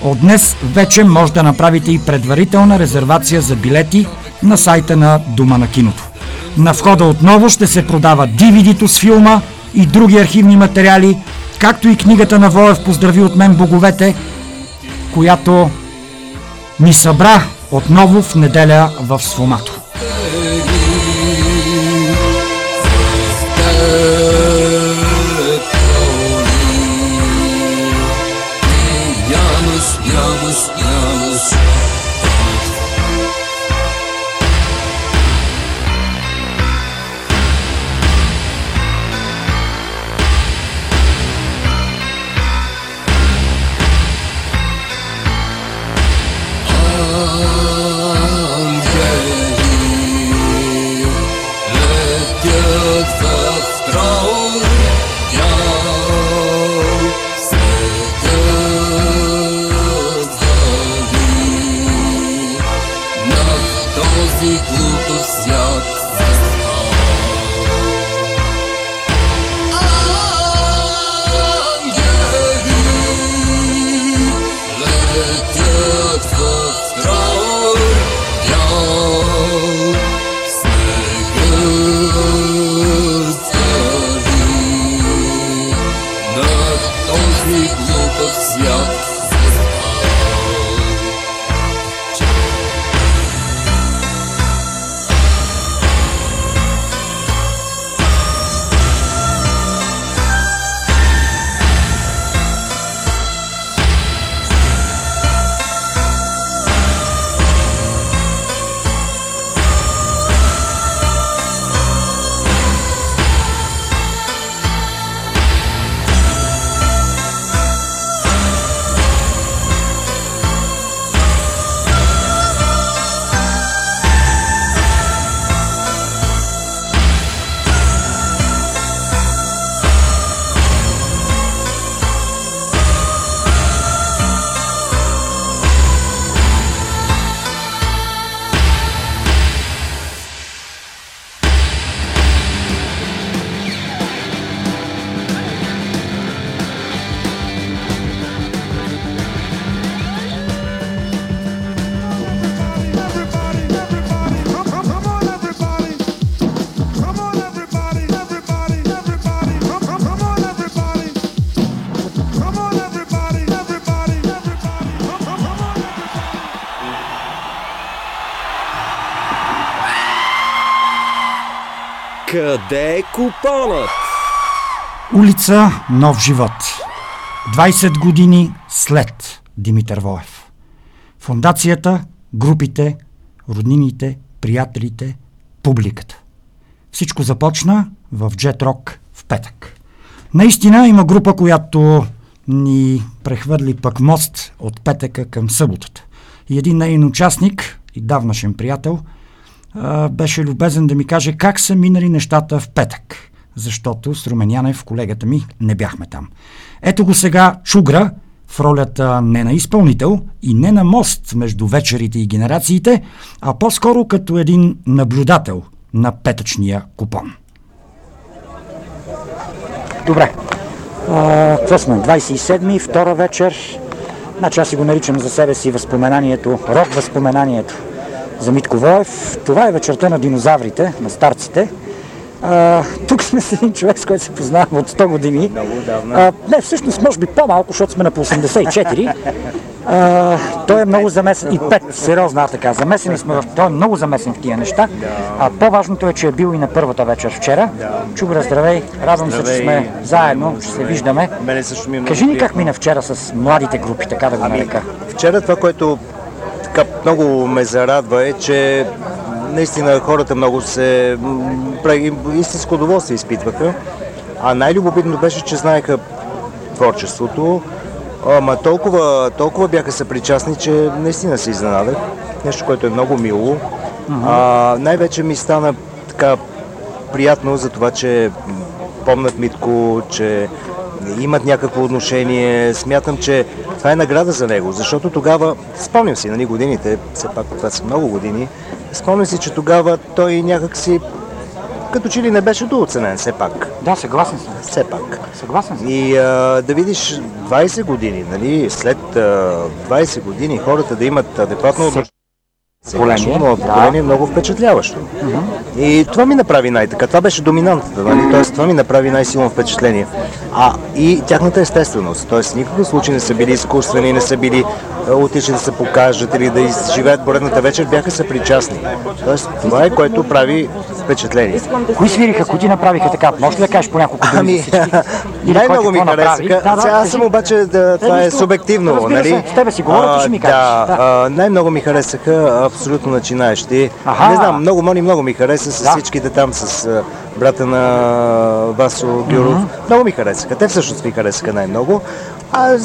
От днес вече може да направите и предварителна резервация за билети на сайта на Дома на киното. На входа отново ще се продава DVD-то с филма и други архивни материали, както и книгата на Воев Поздрави от мен боговете, която ни събра отново в неделя в Сфомато. Къде е купонът? Улица Нов живот. 20 години след Димитър Воев. Фундацията, групите, роднините, приятелите, публиката. Всичко започна в Джет Рок в петък. Наистина има група, която ни прехвърли пък мост от петъка към съботата. И един нейн участник и давнашен приятел беше любезен да ми каже как са минали нещата в петък. Защото с Руменянев, колегата ми, не бяхме там. Ето го сега Чугра в ролята не на изпълнител и не на мост между вечерите и генерациите, а по-скоро като един наблюдател на петъчния купон. Добре. А, сме? 27-ми, втора вечер. Значи аз си го наричам за себе си възпоменанието, рок възпоменанието за Митко Воев. Това е вечерта на динозаврите, на старците. А, тук сме с един човек, с който се познавам от 100 години. Много а, не, всъщност, може би по-малко, защото сме на по 84. А, той е много замесен. И 5, сериозно, а така. Замесени сме в... Той е много замесен в тия неща. А по-важното е, че е бил и на първата вечер вчера. Чубра, здравей. Радвам се, че сме заедно, че се виждаме. Е Кажи ни как мина вчера с младите групи, така да го Ами, нарека. вчера това, което така много ме зарадва е, че наистина хората много се... истинско удоволствие изпитваха. А най-любопитно беше, че знаеха творчеството. Ама толкова, толкова бяха съпричастни, че наистина се изненадах. Нещо, което е много мило. А, най-вече ми стана така приятно за това, че м, помнят Митко, че имат някакво отношение. Смятам, че това е награда за него, защото тогава, спомням си, нали, годините, все пак това са много години, спомням си, че тогава той някак си като че ли не беше дооценен, все пак. Да, съгласен съм. Все пак. Съгласен съм. И а, да видиш 20 години, нали, след а, 20 години хората да имат адекватно отношение. Поколение, ново да. поколение е много впечатляващо. И това ми направи най-така. Това беше доминантата, нали? Тоест, това ми направи най-силно впечатление. А и тяхната естественост. Тоест, никакъв случай не са били изкуствени, не са били а, отишли да се покажат или да изживеят поредната вечер, бяха съпричастни. Тоест, това е което прави впечатление. Кои свириха, кои ти направиха така? Може ли да кажеш по няколко думи Ами? *laughs* Или най-много кой ми харесаха. Да, да, Сега аз съм обаче, да, това е субективно, нали? с тебе си говоря, ти ще ми кажеш. Да, Да. а, най-много ми харесаха абсолютно начинаещи. Аха. Не знам, много, много, много ми хареса с Да. всичките там, с брата на Васо Гюров. Много ми харесаха. Те всъщност ми харесаха най-много. А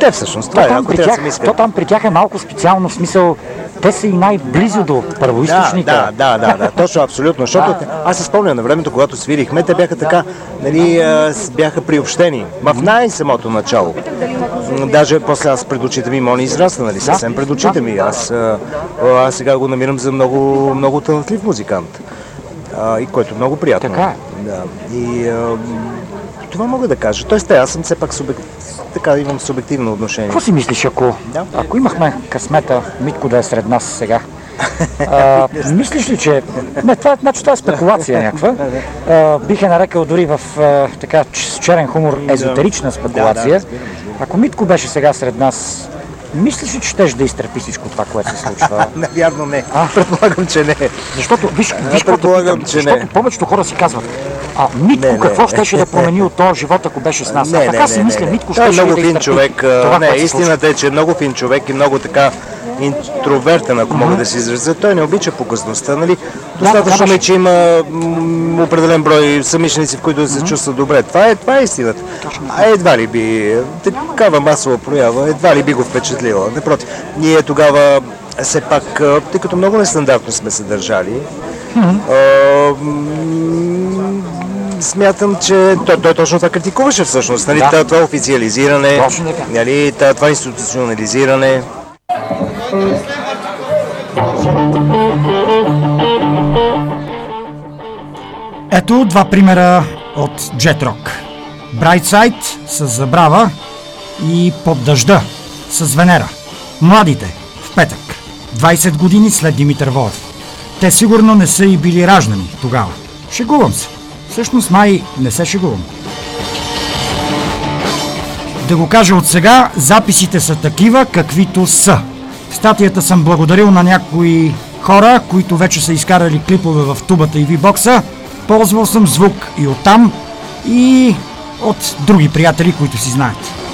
Те всъщност, То това е, там, ако при трябва да тях, миска. то там при тях е малко специално, в смисъл, те са и най-близо до Да, първоисточника. да, да, да, да, точно, абсолютно. Защото аз се спомням на времето, когато свирихме, те бяха така, нали, бяха приобщени. В най-самото начало. Даже после аз пред очите ми Мони израсна, нали, съвсем пред очите ми. Аз, а, аз сега го намирам за много, много талантлив музикант. А, и което е много приятно. Така е. Да. И а, това мога да кажа. Тоест, те, аз съм все пак субек... така имам субективно отношение. Какво си мислиш, ако, Да. ако имахме късмета Митко да е сред нас сега? *laughs* А, мислиш ли, че... Не, това, е- значи, това е спекулация някаква. *laughs* А, бих е нарекал дори в а, така с черен хумор езотерична спекулация. Ако Митко беше сега сред нас, мислиш ли, че щеш да изтърпи всичко това, което се случва? *laughs* Навярно не. А? Предполагам, че не. Защото, виж, виж предполагам, че защото не. повечето хора си казват, а Митко Не, не. какво щеше да *laughs* промени от този живот, ако беше с нас? Не, а не, така не, си не, мисля, не. Митко е щеше много да фин човек. това, Не, истината е, че е много фин човек и много така интровертен, ако мога да се изразя. Той не обича показността, нали? Достатъчно да, е, че има м, определен брой самишленици, в които да се чувства добре. Това е, това е истината. А едва ли би, такава масова проява, едва ли би го впечатлила. Напротив, ние тогава все пак, а, тъй като много нестандартно сме се държали, а, м, смятам, че той, той точно това критикуваше всъщност. Нали? Да. Това, официализиране, нали? това, това институционализиране. Ето два примера от Jet Rock. Brightside с Забрава и Под дъжда с Венера. Младите в петък. 20 години след Димитър Воев. Те сигурно не са и били раждани тогава. Шегувам се. Всъщност май не се шегувам. Да го кажа от сега, записите са такива, каквито са. В статията съм благодарил на някои хора, които вече са изкарали клипове в тубата и вибокса. Ползвал съм звук и оттам, и от други приятели, които си знаят.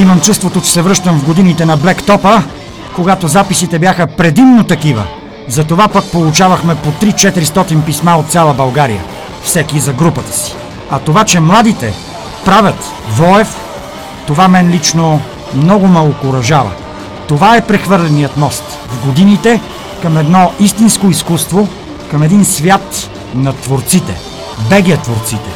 Имам чувството, че се връщам в годините на Блектопа, когато записите бяха предимно такива. Затова пък получавахме по 3-400 писма от цяла България. Всеки за групата си. А това, че младите правят Воев, това мен лично много ме окоръжава. Това е прехвърленият мост в годините към едно истинско изкуство, към един свят на творците, беге творците.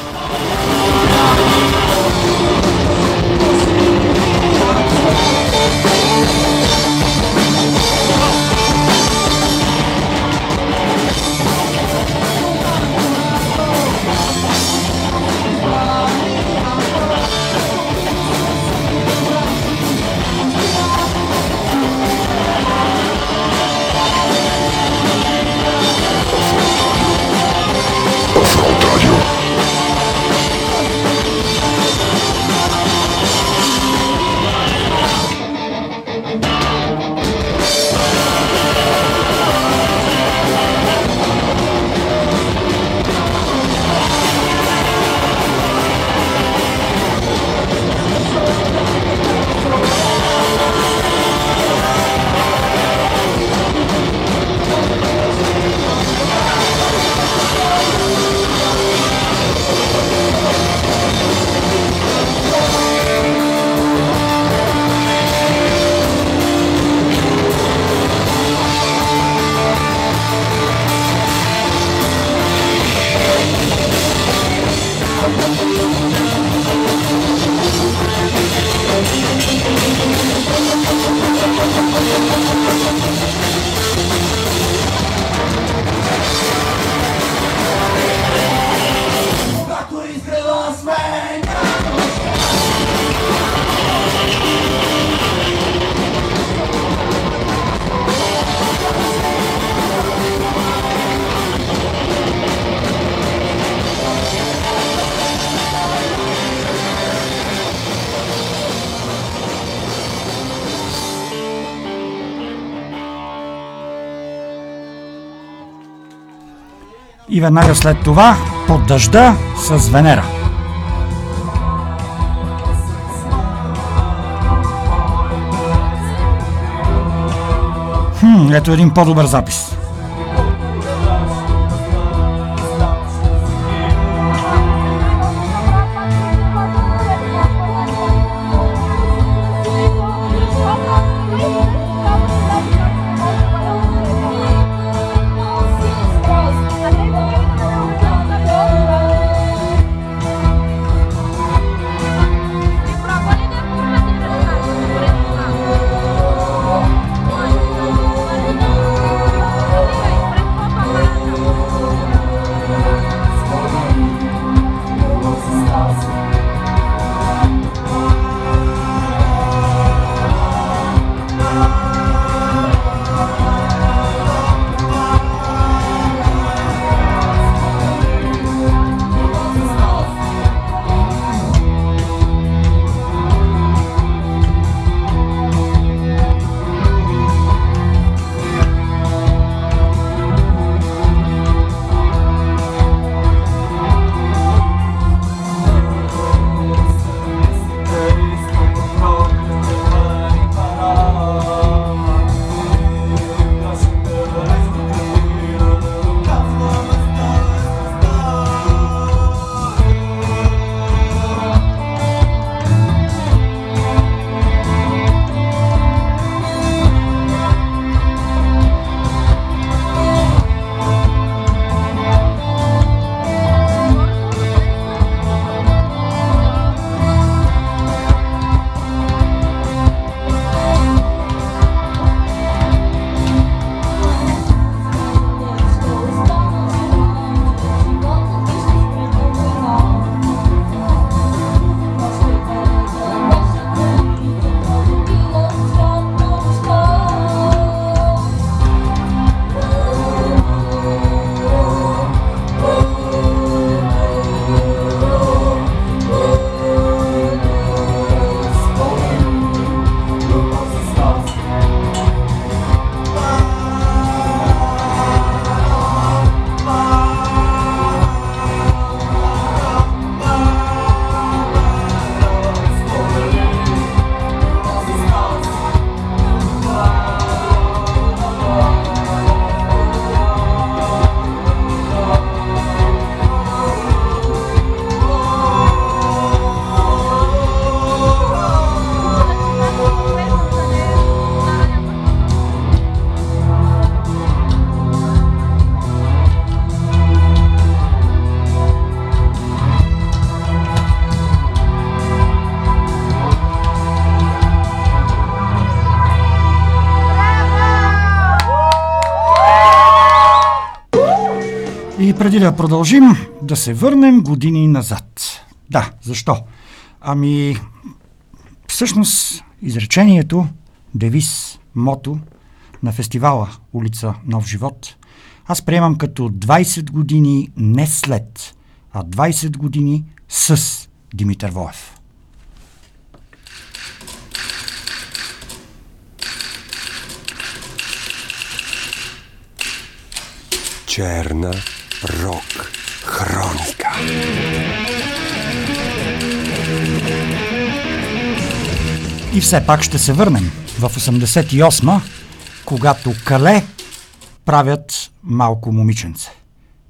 Веднага след това под дъжда с Венера. Хм, ето един по-добър запис. Да продължим, да се върнем години назад. Да, защо? Ами, всъщност, изречението, девиз, мото на фестивала Улица Нов живот, аз приемам като 20 години не след, а 20 години с Димитър Воев. Черна рок хроника. И все пак ще се върнем в 88-ма, когато Кале правят малко момиченце.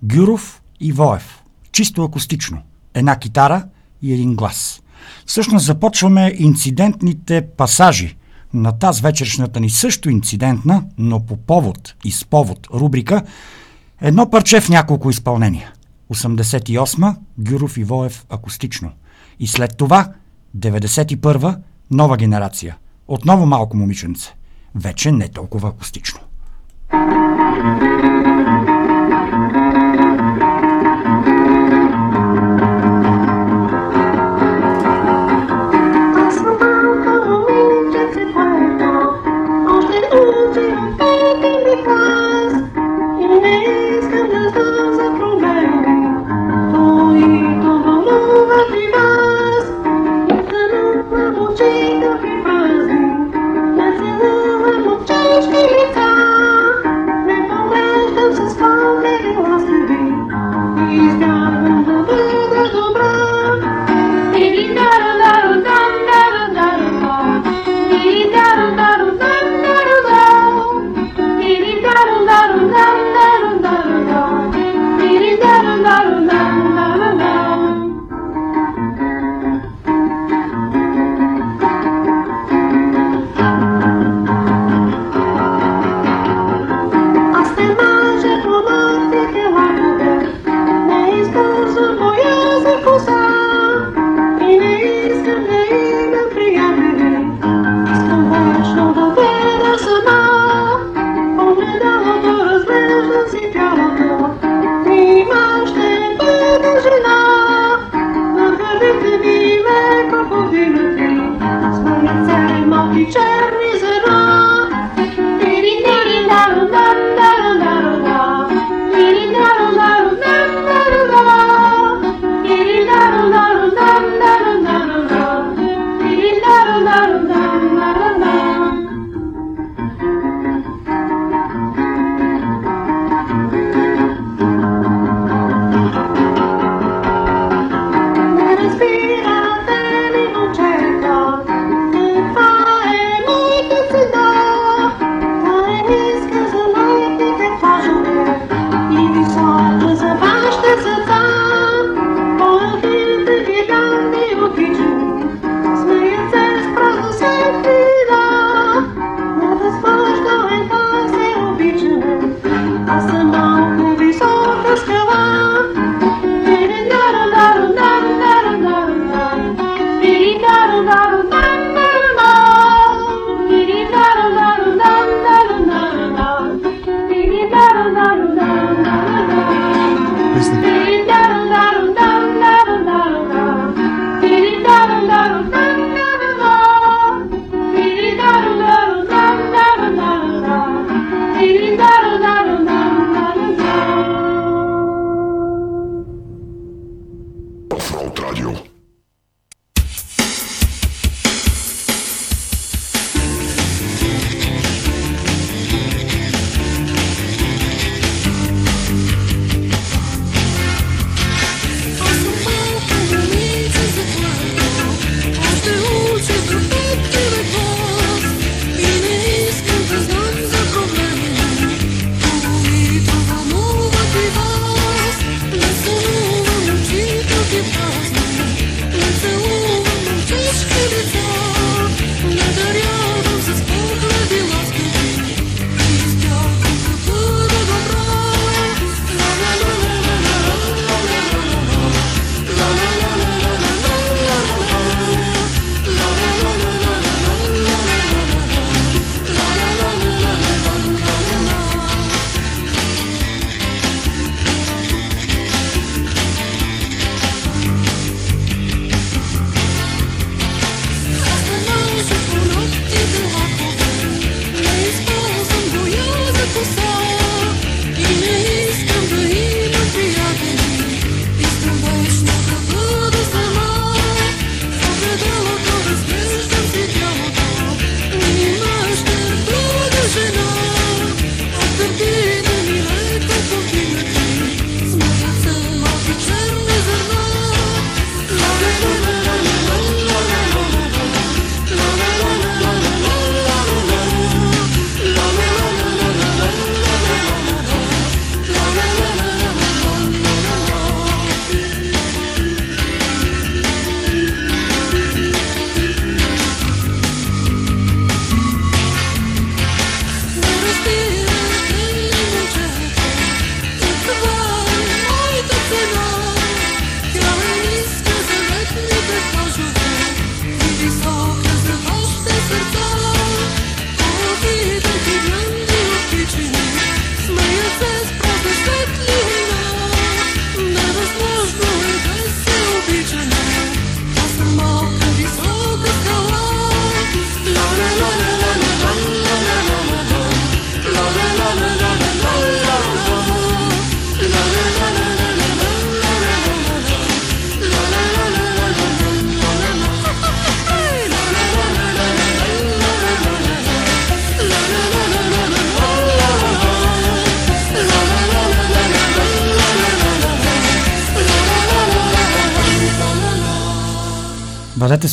Гюров и Воев. Чисто акустично. Една китара и един глас. Всъщност започваме инцидентните пасажи на тази вечершната ни също инцидентна, но по повод и с повод рубрика Едно парче в няколко изпълнения. 88-ма Гюров и Воев акустично. И след това 91-ва нова генерация. Отново малко момиченце. Вече не толкова акустично. Thank you.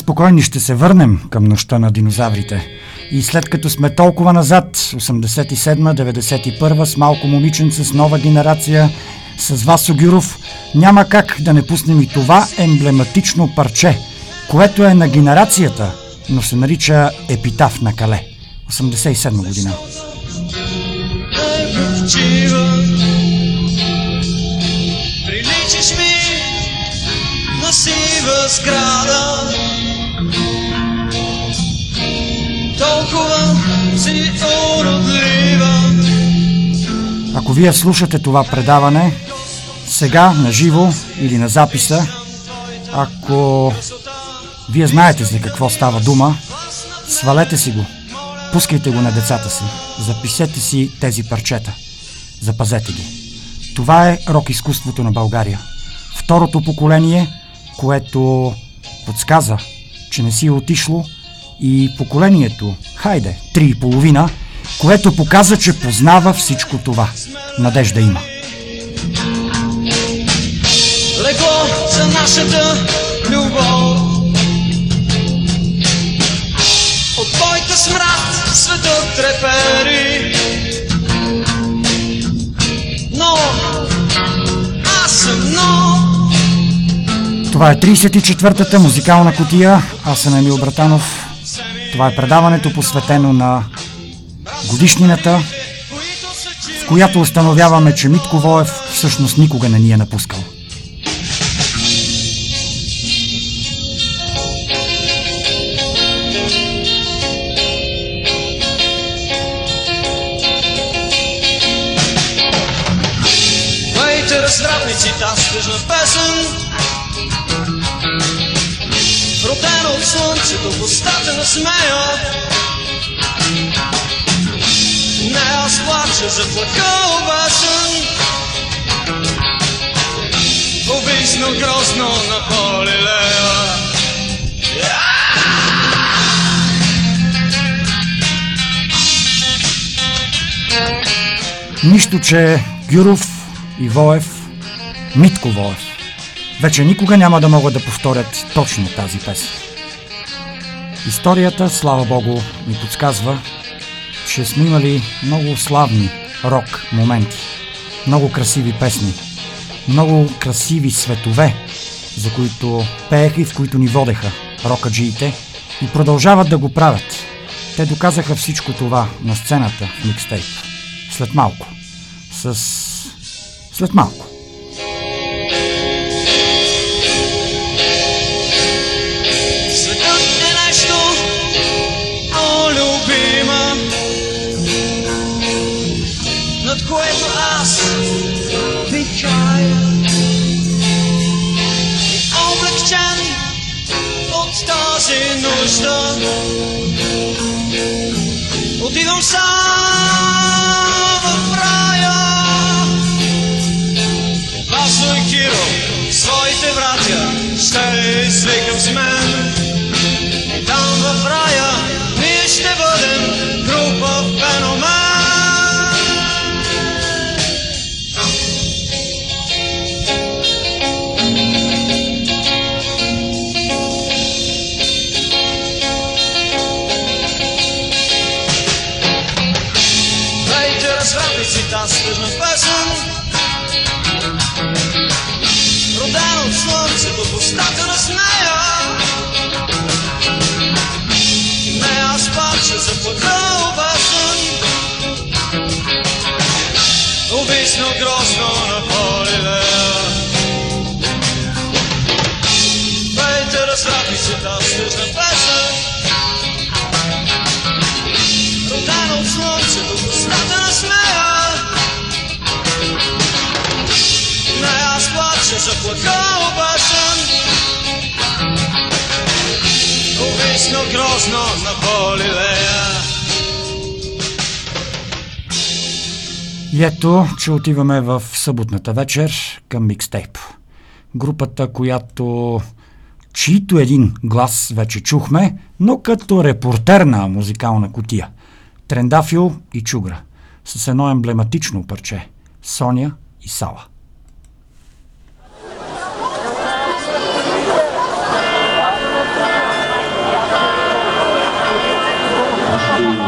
Спокойни, ще се върнем към нощта на динозаврите. И след като сме толкова назад, 87-91 с малко момиченце с нова генерация, с Васо Гюров, няма как да не пуснем и това емблематично парче, което е на генерацията, но се нарича Епитаф на Кале. 87 година. почива. Приличаш ми на сива сграда. Толкова си уродлива. Ако вие слушате това предаване, сега, на живо или на записа, ако вие знаете за какво става дума, свалете си го, пускайте го на децата си, записете си тези парчета, запазете ги. Това е рок изкуството на България. Второто поколение, което подсказа, че не си е отишло и поколението, хайде, три и половина, което показа, че познава всичко това. Надежда има. Леко за нашата любов. От твоята смрад светът трепери. Но аз съм нов. Това е 34-та музикална котия. Аз съм Емил Братанов. Това е предаването посветено на годишнината, в която установяваме, че Митко Воев всъщност никога не ни е напускал. Моите развратници, тази слънцето, в устата на смея. Не аз плача за плака обесен Увиснал грозно на полилея Нищо, че Гюров и Воев, Митко Воев, вече никога няма да могат да повторят точно тази песен. Историята, слава богу, ми подсказва, че сме имали много славни рок моменти, много красиви песни, много красиви светове, за които пееха и в които ни водеха рокаджиите и продължават да го правят. Те доказаха всичко това на сцената в микстейп. След малко. С... След малко. Тази нужда, отивам сам в рая. Васо и Киро, своите братя, ще извикам с мен. Там в рая ние ще бъдем Грозно на полилея. И ето, че отиваме в съботната вечер към микстейп. Групата, която чието един глас вече чухме, но като репортер на музикална котия. Трендафил и Чугра. С едно емблематично парче. Соня и Сала.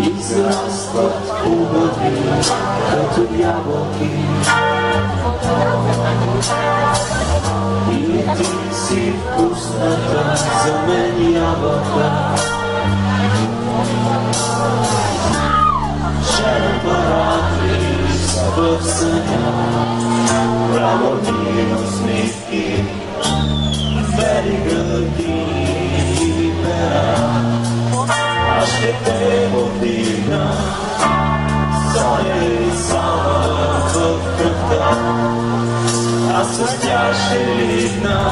израстват хубави, като ябълки. И ти си вкусната за мен ябълка. Шербарати в съня, правилни усмивки, берега ти пера аз ще те повдигна. Соня ли сама в кръвта, аз с тя ще лидна.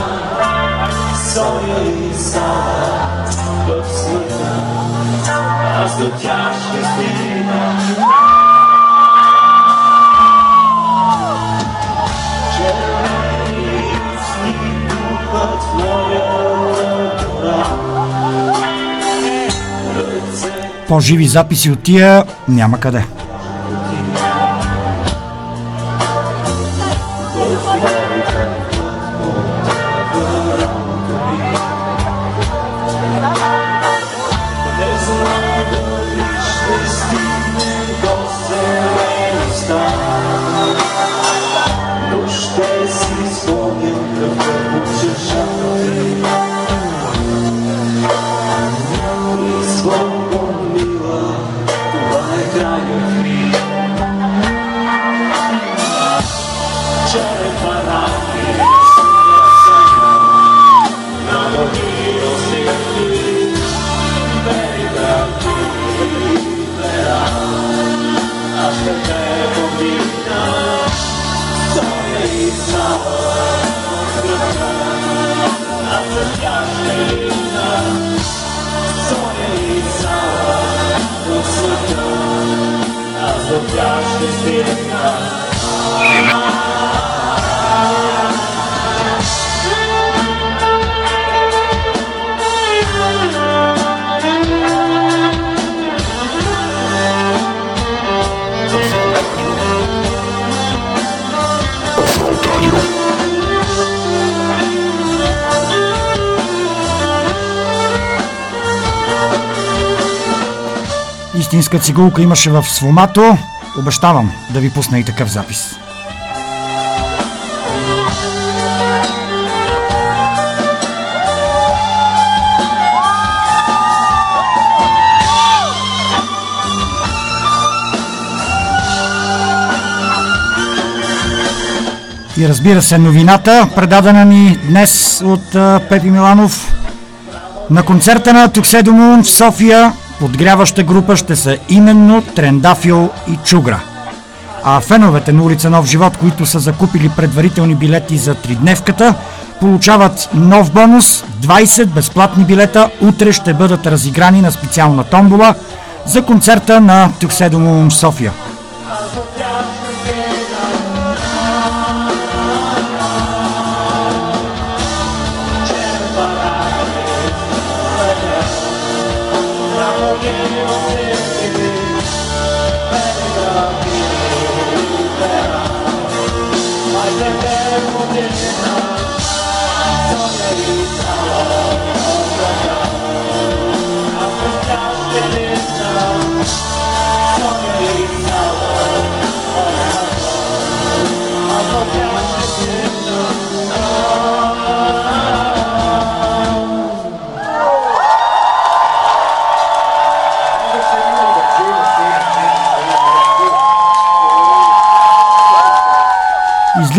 Соня ли сама в смъртта, аз до тя ще стигна. Червени по-живи записи от тия няма къде. Истинска цигулка имаше в Свомато. Обещавам да ви пусна и такъв запис. И разбира се, новината, предадена ни днес от Пепи Миланов. На концерта на Тукседо Мун в София подгряваща група ще са именно Трендафил и Чугра. А феновете на улица Нов живот, които са закупили предварителни билети за тридневката, получават нов бонус 20 безплатни билета. Утре ще бъдат разиграни на специална томбола за концерта на в София.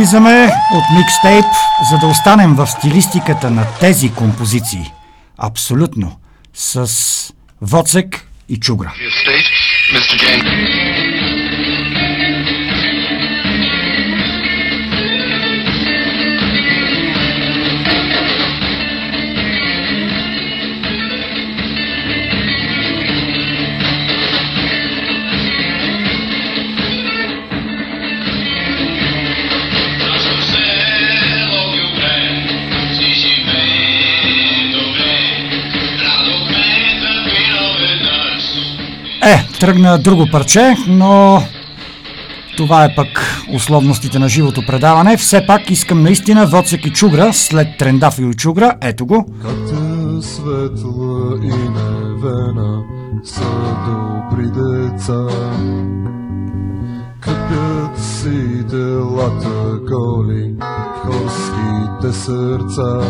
Излизаме от микстейп, за да останем в стилистиката на тези композиции. Абсолютно. С Воцек и Чугра. Mr. Е, тръгна друго парче, но това е пък условностите на живото предаване. Все пак искам наистина Воцек и Чугра, след Трендафил и Чугра, ето го. Като светла и невена са добри деца. Къпят си делата голи в хорските сърца.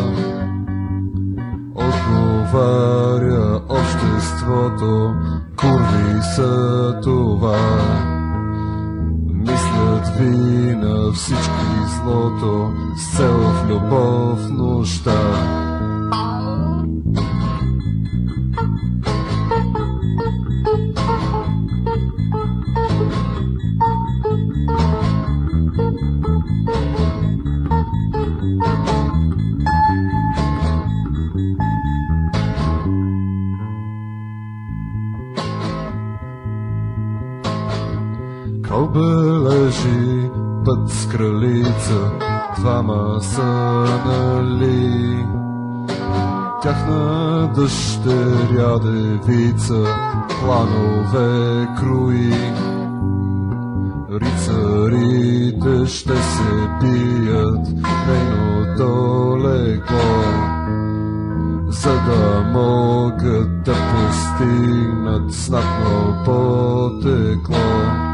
Отговаря обществото, курви са това. Мислят ви на всички злото, с цел в любов нощта. Двама са нали. Тяхна дъщеря девица, планове круи. Рицарите ще се бият нейното лекло, за да могат да постигнат знатно потекло.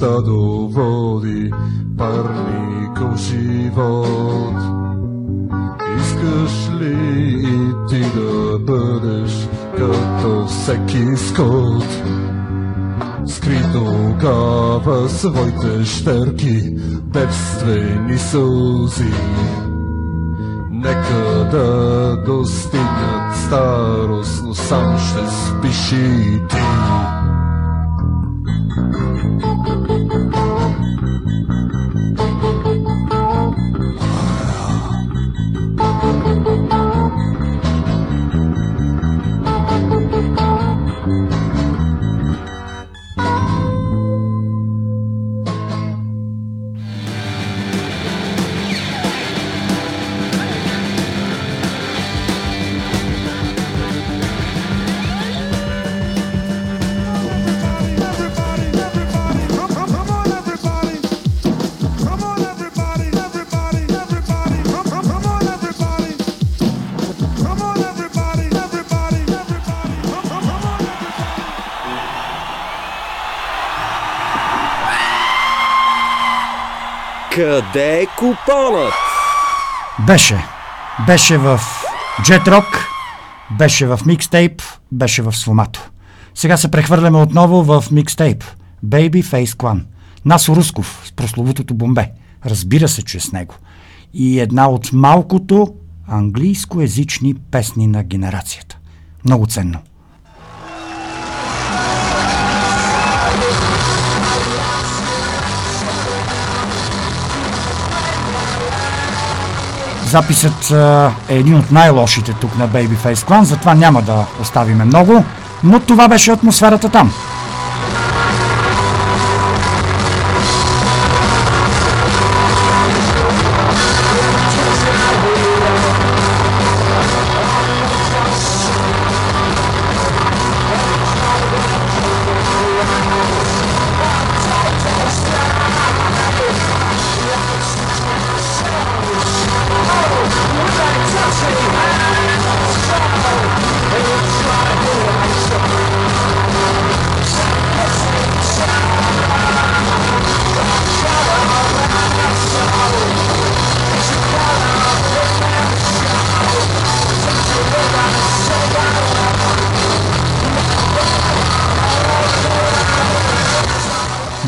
Стадо води парников живот. Искаш ли и ти да бъдеш като всеки скот? Скрито гава своите щерки, бедствени сълзи. Нека да достигнат старост, но сам ще спиш и ти. Къде е купонът? Беше. Беше в Rock, беше в микстейп, беше в Свомато. Сега се прехвърляме отново в микстейп. Baby Face Clan. Насо Русков с прословутото бомбе. Разбира се, че с него. И една от малкото английскоязични песни на генерацията. Много ценно. Записът е един от най-лошите тук на Babyface Clan, затова няма да оставиме много, но това беше атмосферата там.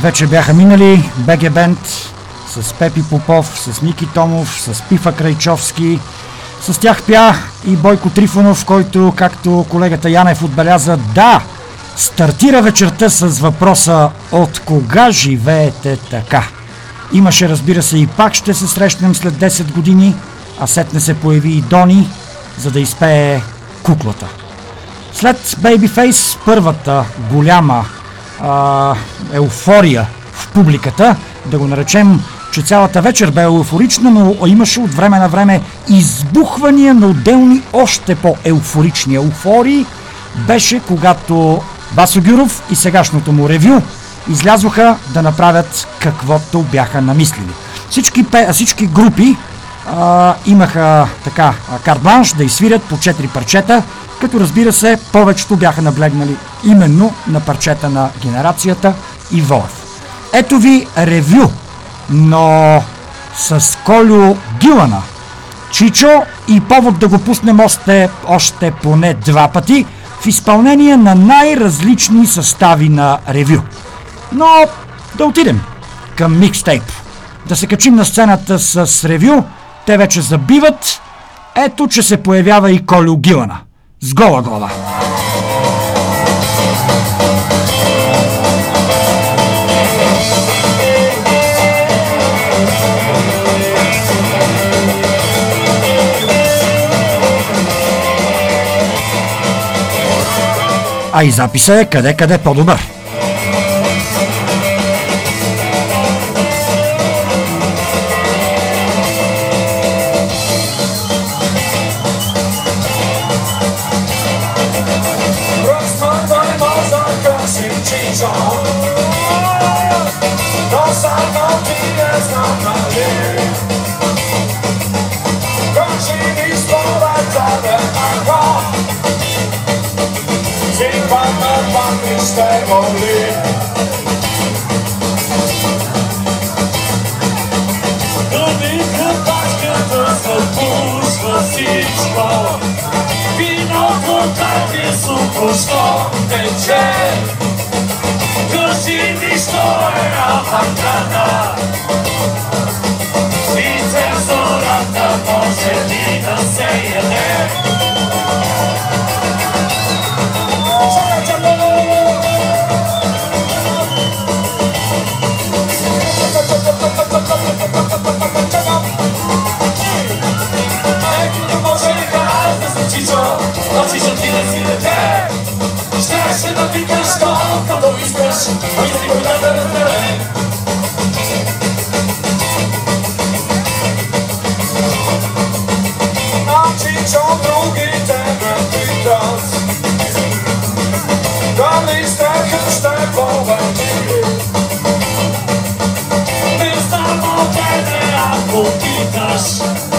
Вече бяха минали БГ Бенд с Пепи Попов, с Ники Томов, с Пифа Крайчовски. С тях пя и Бойко Трифонов, който, както колегата Янев отбеляза, да, стартира вечерта с въпроса от кога живеете така? Имаше, разбира се, и пак ще се срещнем след 10 години, а сетне се появи и Дони, за да изпее куклата. След Babyface, първата голяма а, еуфория в публиката, да го наречем, че цялата вечер бе еуфорична, но имаше от време на време избухвания на отделни още по-еуфорични еуфории, беше когато Васо Гюров и сегашното му ревю излязоха да направят каквото бяха намислили. Всички, всички групи а, имаха така карт-бланш да изсвирят по 4 парчета, като разбира се повечето бяха наблегнали именно на парчета на генерацията и Волев. Ето ви ревю, но с Колю Гилана, Чичо и повод да го пуснем още, още поне два пъти в изпълнение на най-различни състави на ревю. Но да отидем към микстейп. Да се качим на сцената с ревю. Те вече забиват. Ето, че се появява и Колю Гилана. С гола глава. А и записа е къде-къде по-добър. Rozmawiaj che succo scontece così mi sto era faccata si c'è solata forse di non sei a te Estamos desde las boquitas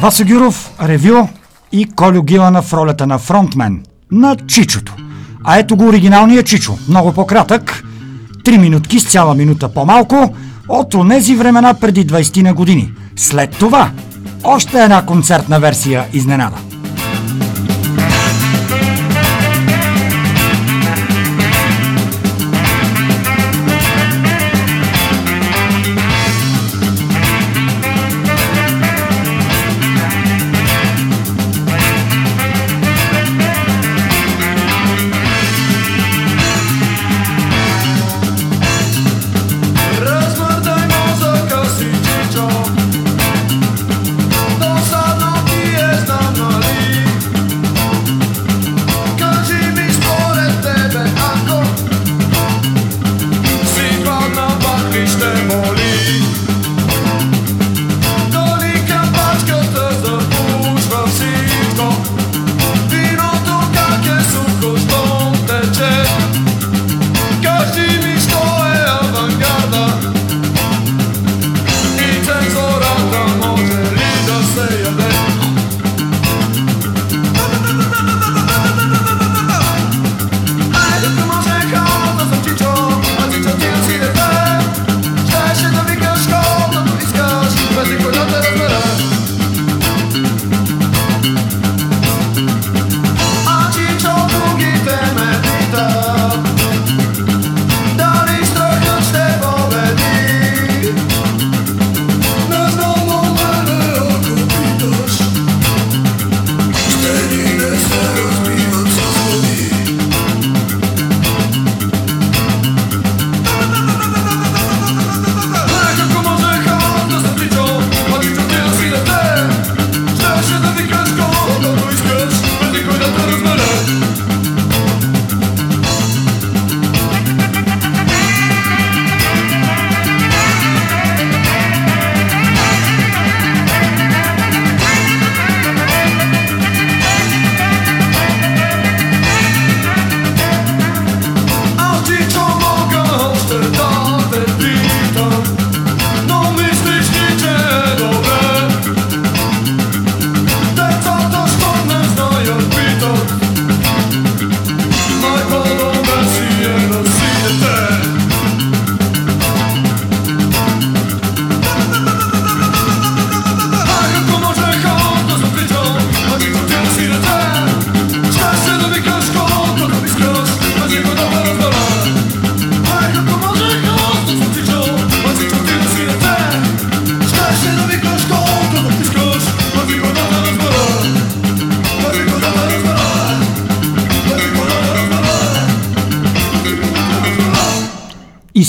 Васо Гюров, Ревю и Колю Гилана в ролята на фронтмен на Чичото. А ето го оригиналния Чичо, много по-кратък, 3 минутки с цяла минута по-малко от онези времена преди 20 на години. След това още една концертна версия изненада.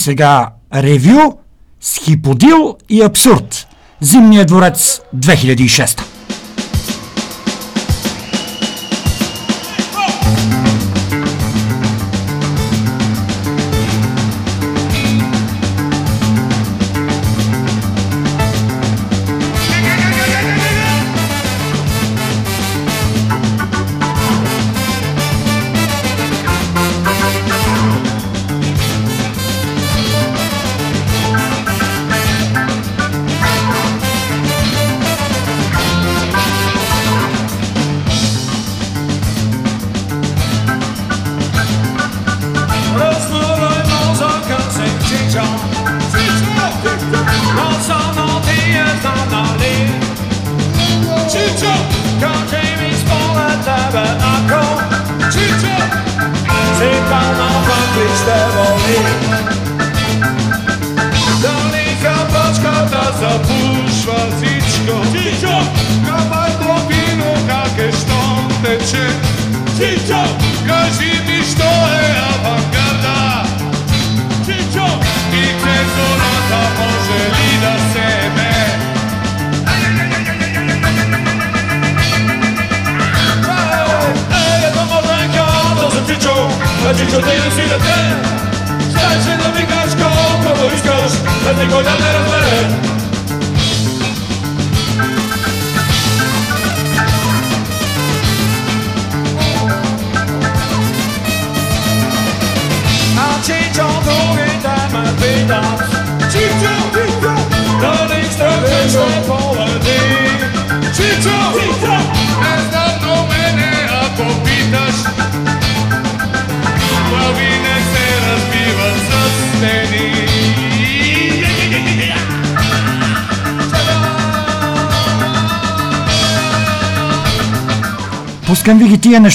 сега ревю с хиподил и абсурд. Зимния дворец 2006.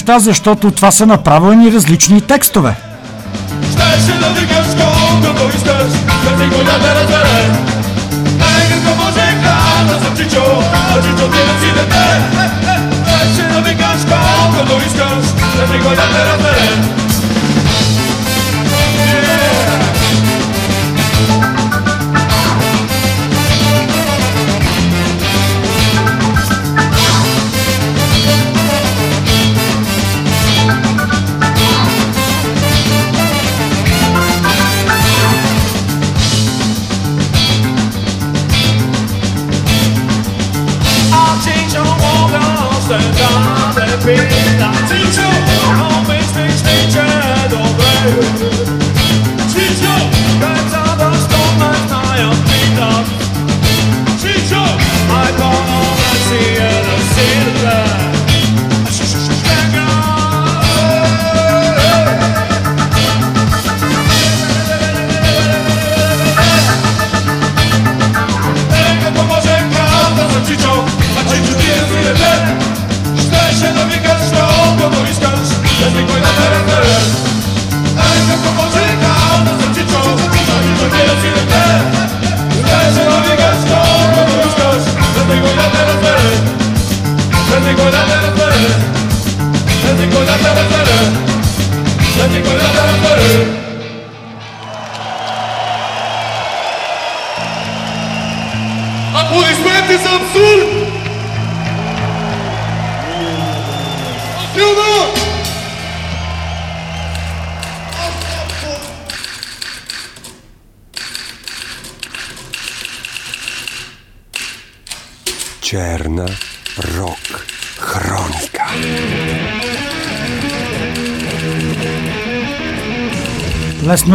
Неща, защото това са направени различни текстове. Щеше да викаш колкото искаш Да никой да те разбере. Ей,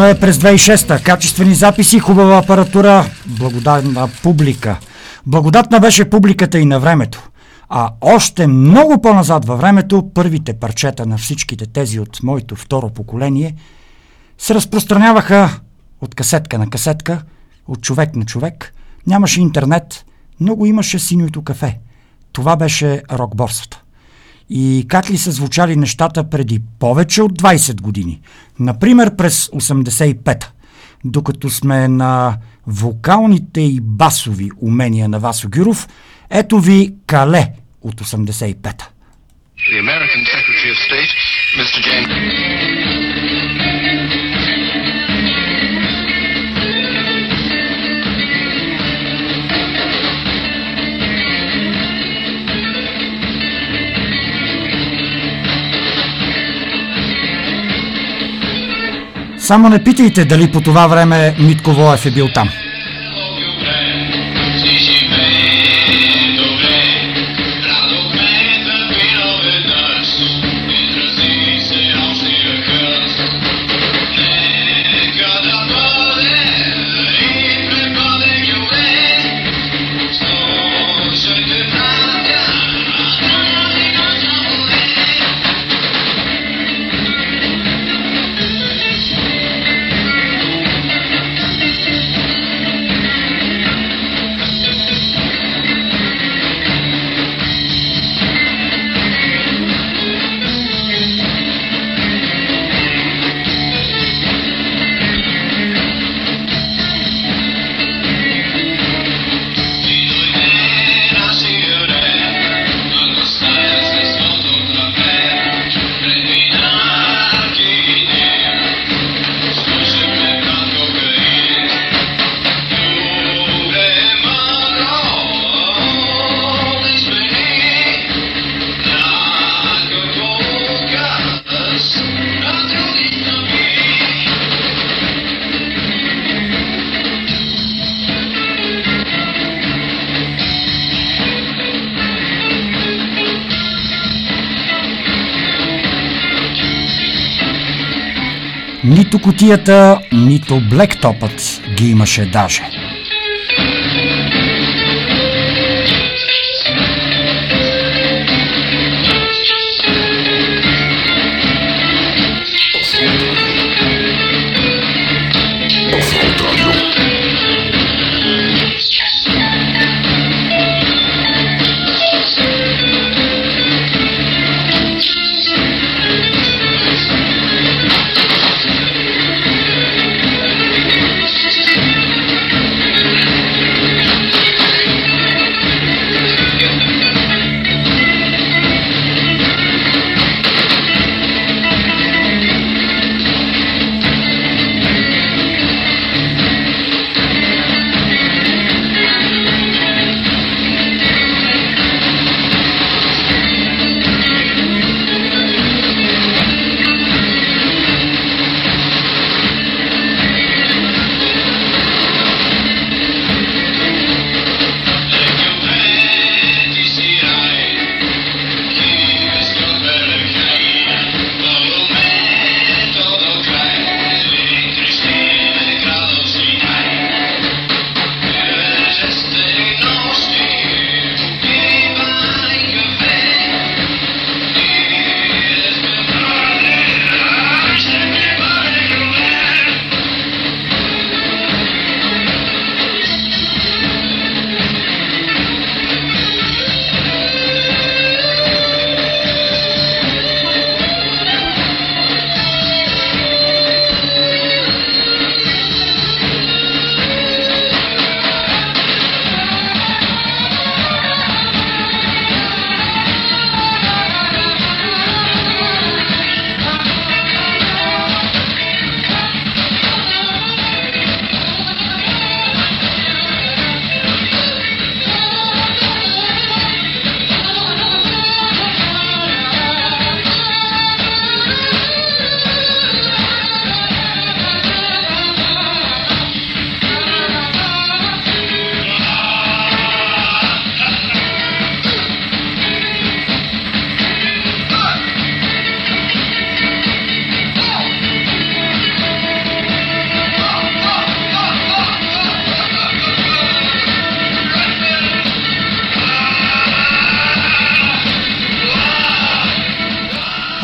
Лесно е през 2006-та. Качествени записи, хубава апаратура, благодатна публика. Благодатна беше публиката и на времето. А още много по-назад във времето, първите парчета на всичките тези от моето второ поколение се разпространяваха от касетка на касетка, от човек на човек. Нямаше интернет, много имаше синьото кафе. Това беше рок-борсата. И как ли са звучали нещата преди повече от 20 години? Например през 85-та, докато сме на вокалните и басови умения на Васо Гюров, ето ви Кале от 85-та. The American Secretary of State, Mr. James. Само не питайте дали по това време Митко Воев е бил там. Нито котията, нито блектопът ги имаше даже.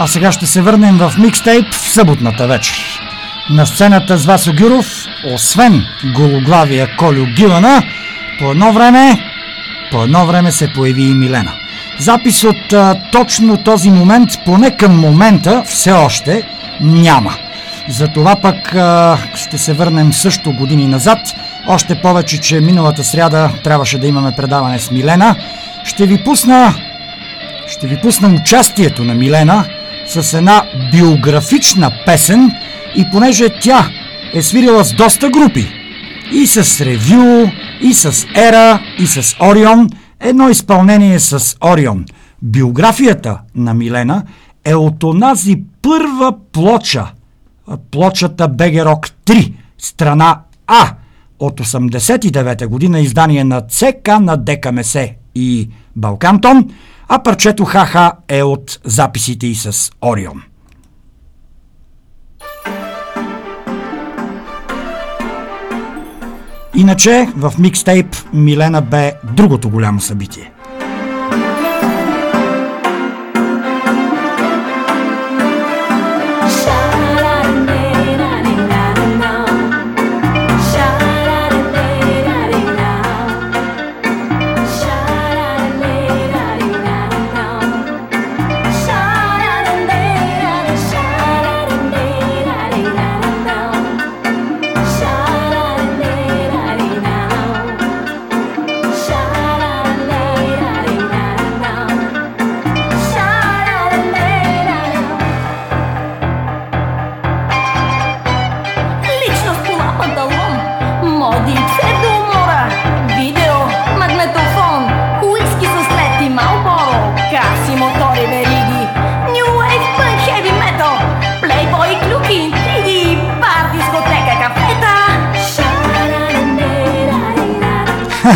Сега ще се върнем в микстейп в съботната вечер. На сцената с Васо Гюров, освен гологлавия Колю Гилана, по едно време, по едно време се появи и Милена. Запис от а, точно този момент, поне към момента, все още няма. Затова пък а, ще се върнем също години назад. Още повече, че миналата сряда трябваше да имаме предаване с Милена. Ще ви пусна ще ви пусна участието на Милена с една биографична песен и понеже тя е свирила с доста групи, и с Ревю, и с Ера, и с Орион, едно изпълнение с Орион. Биографията на Милена е от онази първа плоча, плочата Бегерок 3, страна А, от 89 година издание на ЦК на ДКМС и Балкантон, а парчето Хаха е от записите и с Орион. Иначе в микстейп Милена бе другото голямо събитие.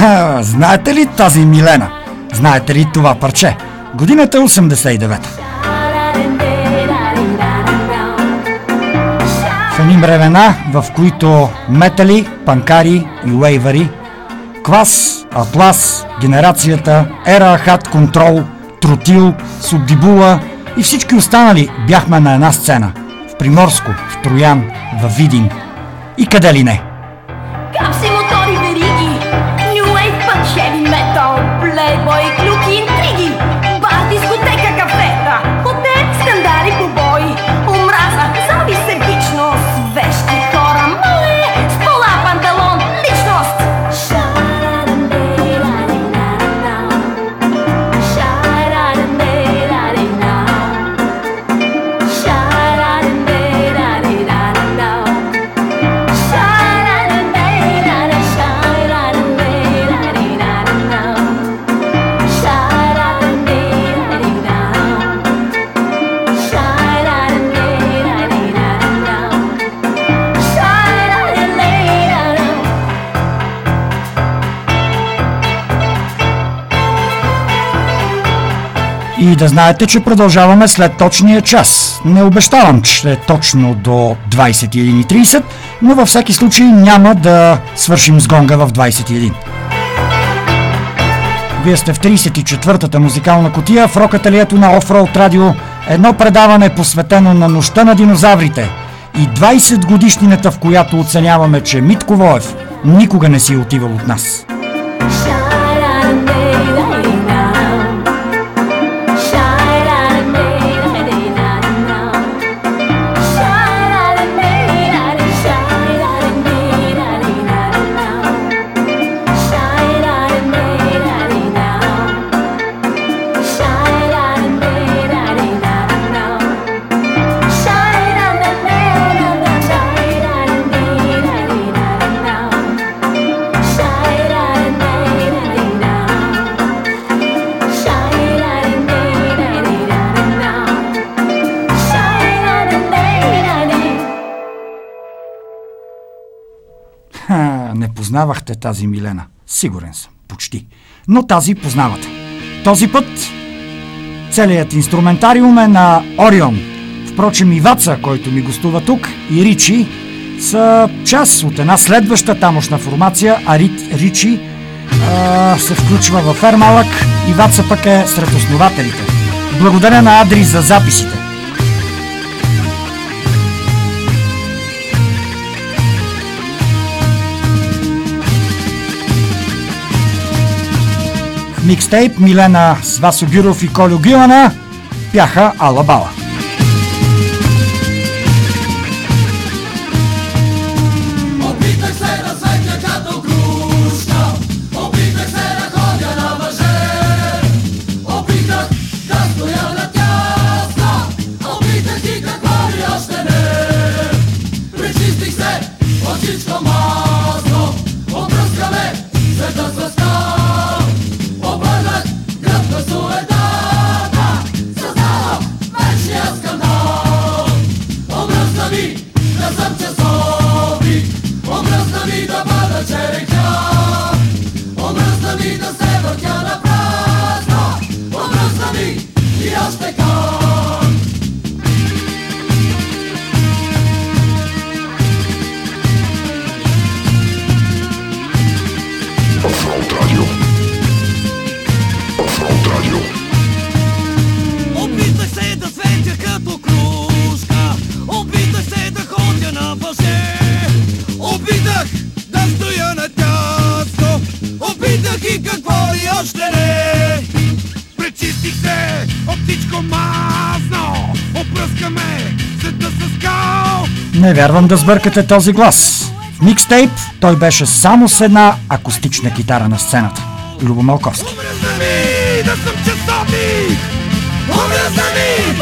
*laughs* Знаете ли тази Милена? Знаете ли това парче? Годината е 89-та. В едни времена, в които метали, панкари и уейвари, Квас, Атлас, Генерацията, Ера Ахат Контрол, Тротил, Субдибула и всички останали бяхме на една сцена. В Приморско, в Троян, в Видин и къде ли не. И да знаете, че продължаваме след точния час. Не обещавам, че е точно до 21.30, но във всеки случай няма да свършим с гонга в 21. Вие сте в 34-та музикална котия в рокателието на Offroad Radio. Едно предаване посветено на нощта на динозаврите и 20 годишнината, в която оценяваме, че Митко Воев никога не си е отивал от нас. Познавахте тази Милена. Сигурен съм. Почти. Но тази познавате. Този път целият инструментариум е на Орион. Впрочем и Ваца, който ми гостува тук, и Ричи са част от една следваща тамошна формация, а Рит, Ричи а, се включва в Ермалък и Ваца пък е сред основателите. Благодаря на Адри за записите. Микстейп Милена с Васо Гюров и Колю Гилана бяха Алабала. Вярвам да сбъркате този глас. В микстейп той беше само с една акустична китара на сцената. Любо Малковски. Омръзна ми да съм часовник, омръзна ми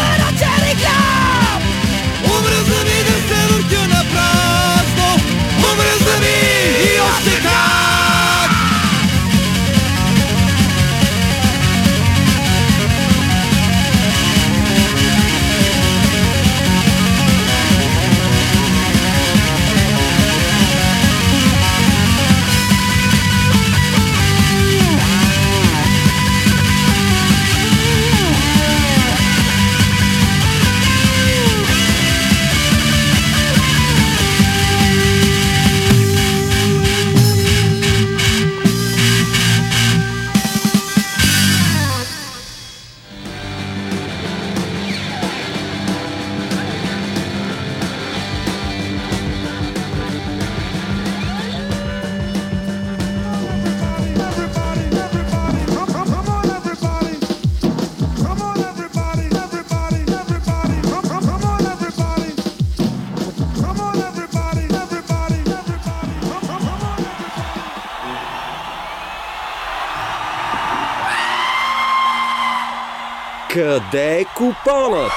Къде е купонът?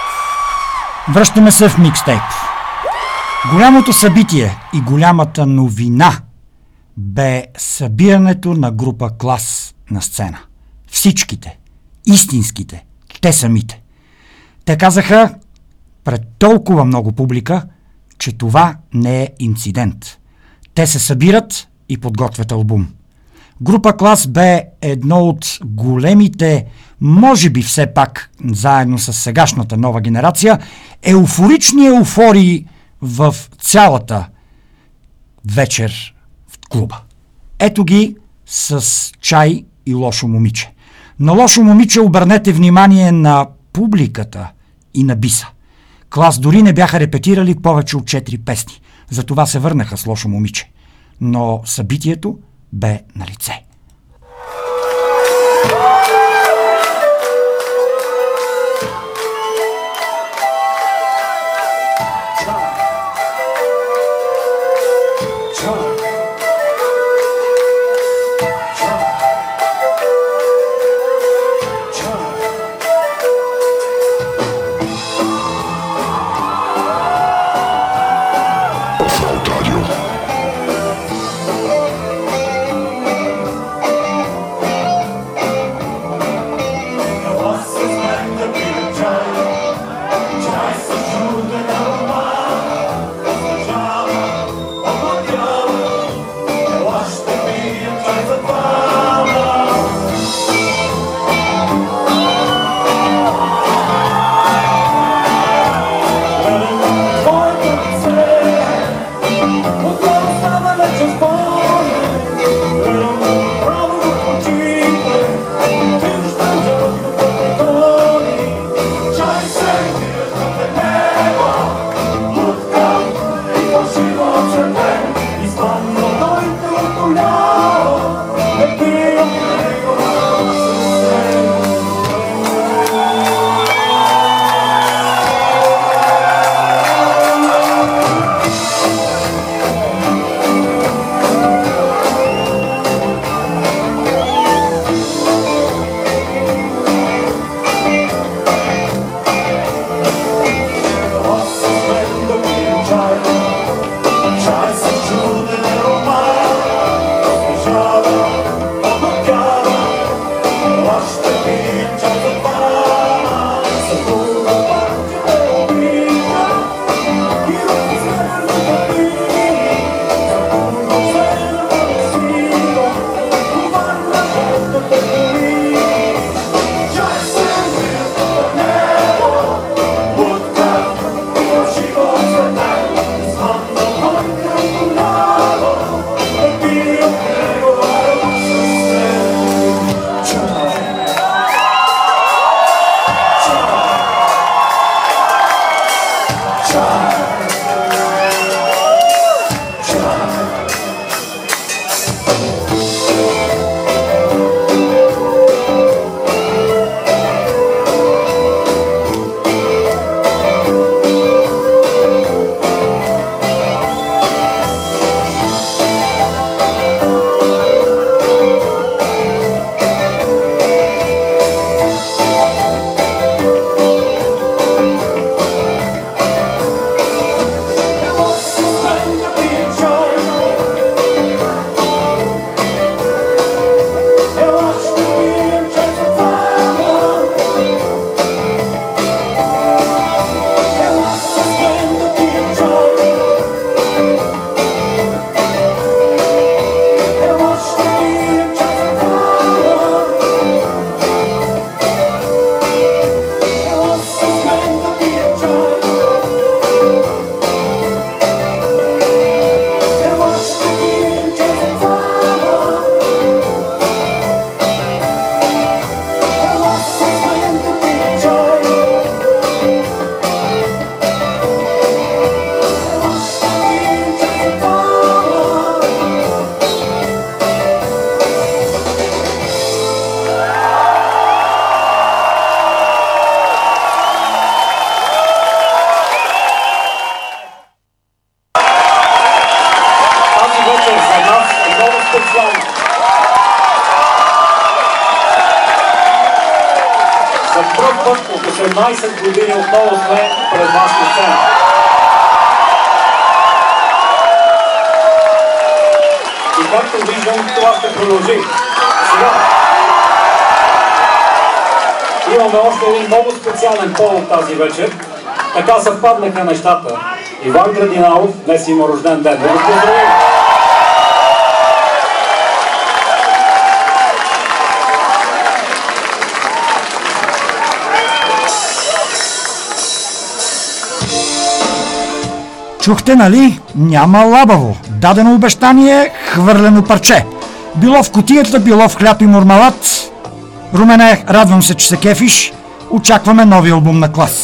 Връщаме се в микстейп. Голямото събитие и голямата новина бе събирането на група клас на сцена. Всичките, истинските, те самите. Те казаха пред толкова много публика, че това не е инцидент. Те се събират и подготвят албум. Група Клас бе едно от големите, може би все пак, заедно с сегашната нова генерация, еуфорични еуфории в цялата вечер в клуба. Ето ги с чай и лошо момиче. На лошо момиче обърнете внимание на публиката и на биса. Клас дори не бяха репетирали повече от 4 песни. Затова се върнаха с лошо момиче. Но събитието бе на лице. Радиналов. Днес има рожден ден. Да! Чухте, нали? Няма лабаво. Дадено обещание, хвърлено парче. Било в котията, било в хляб и мурмалат. Румене, радвам се, че се кефиш. Очакваме нови албум на клас.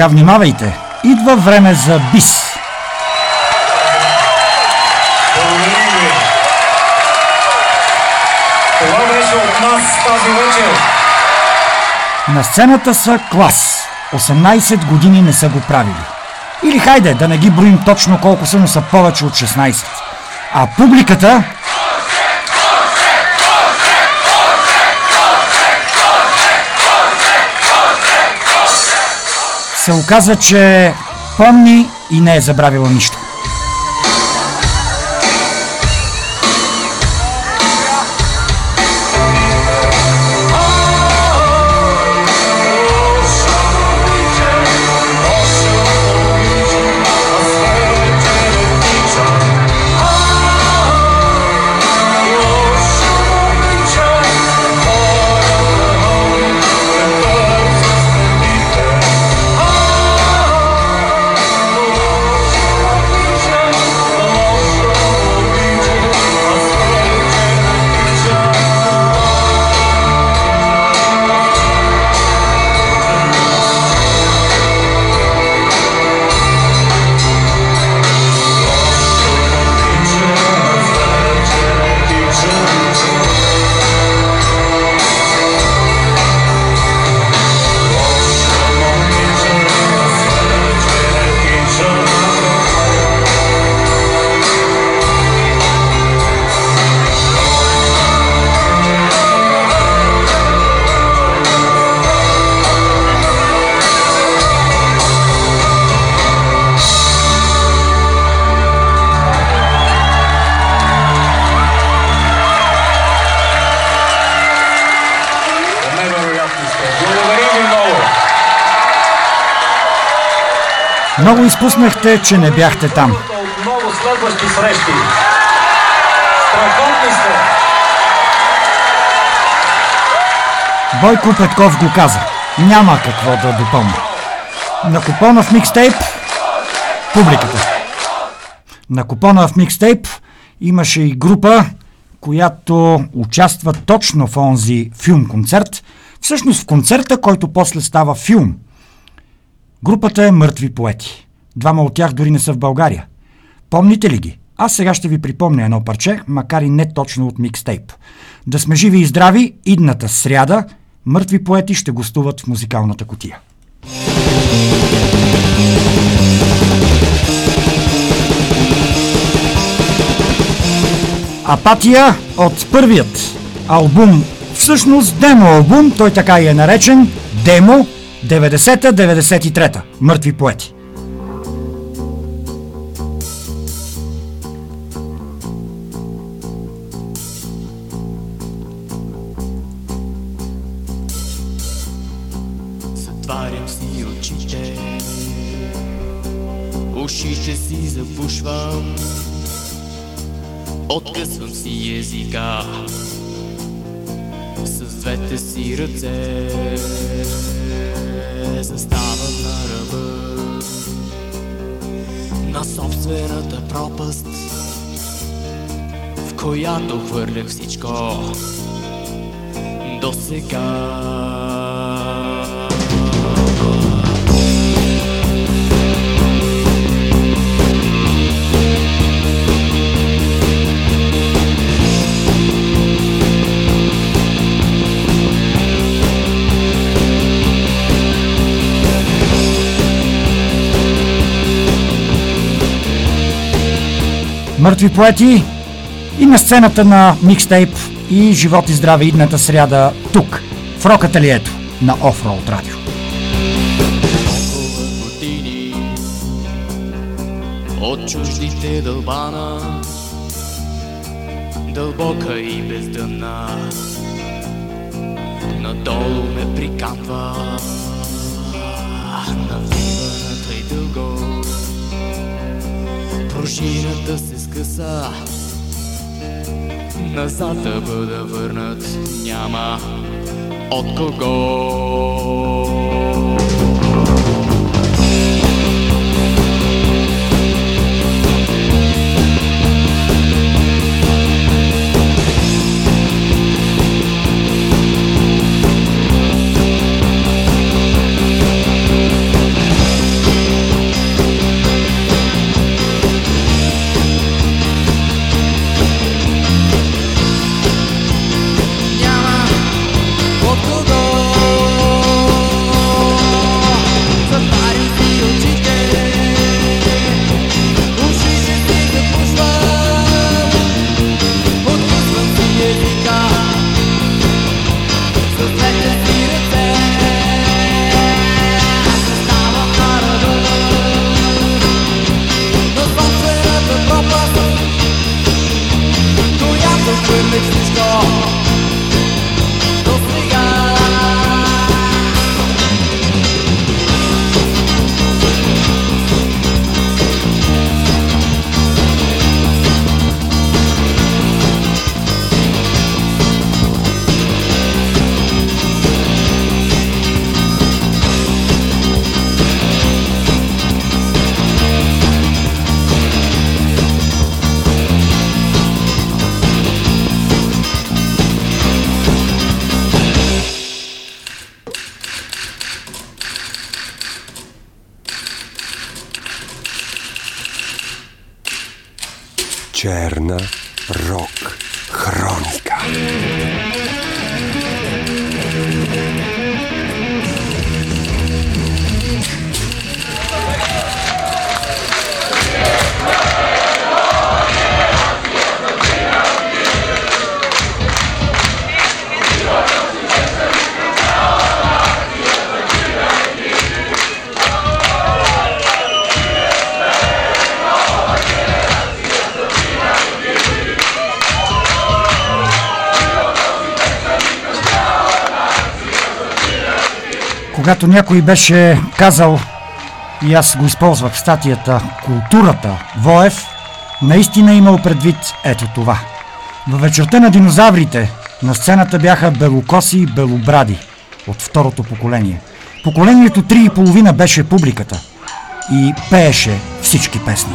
Сега внимавайте. Идва време за бис. Това беше от нас тази вечер. На сцената са клас. 18 години не са го правили. Или хайде, да не ги броим точно колко са, но са повече от 16. А публиката... се оказа, че помни и не е забравила нищо. Много изпуснахте, че не бяхте там. Много следващи срещи. Страхотни сте. Бойко Петков го каза. Няма какво да допълня. На купона в микстейп публиката. На купона в микстейп имаше и група, която участва точно в онзи филм-концерт. Всъщност в концерта, който после става филм. Групата е Мъртви поети. Двама от тях дори не са в България. Помните ли ги? Аз сега ще ви припомня едно парче, макар и не точно от микстейп. Да сме живи и здрави, идната сряда мъртви поети ще гостуват в музикалната котия. Апатия от първият албум, всъщност демо албум, той така и е наречен, демо 90-та-93-та, Мъртви поети. Ръце. Заставам на ръба. На собствената пропаст В която хвърлях всичко. До сега Мъртви поети и на сцената на микстейп и живот и здраве идната сряда тук, в рокателието на Offroad Radio. от чуждите дълбана, дълбока и бездънна, надолу ме приканва, навиваната и дълго, пружината се скъса, назад да бъда върнат няма от кого. Когато някой беше казал, и аз го използвах в статията Културата Воев, наистина е имал предвид ето това. Във вечерта на динозаврите на сцената бяха белокоси и белобради от второто поколение. Поколението три и половина беше публиката и пееше всички песни.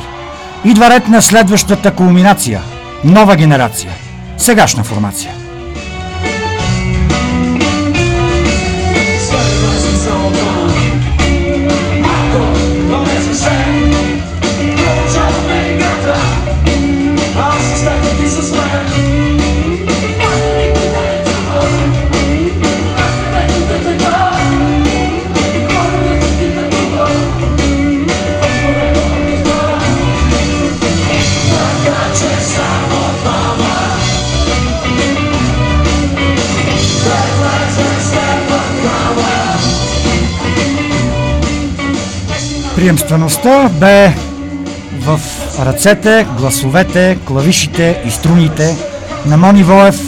Идва ред на следващата кулминация. Нова генерация. Сегашна формация. Приемствеността бе в ръцете, гласовете, клавишите и струните на Мони Воев,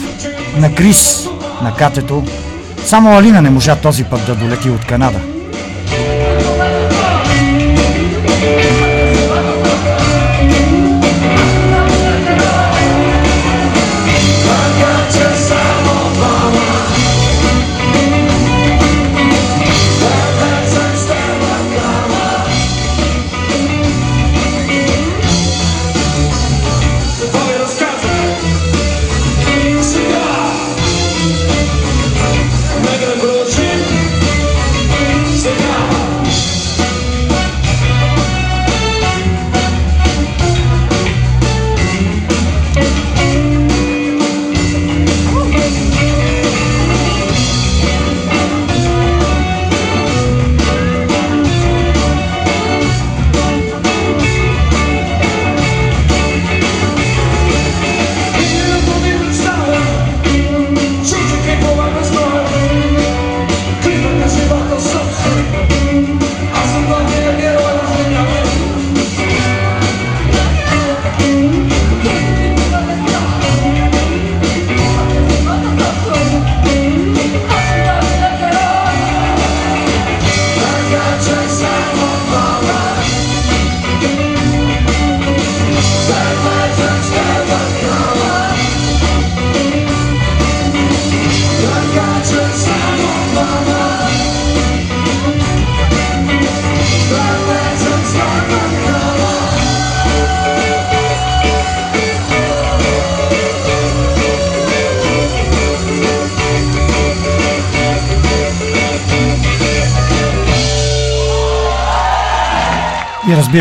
на Крис, на Катето. Само Алина не можа този път да долети от Канада.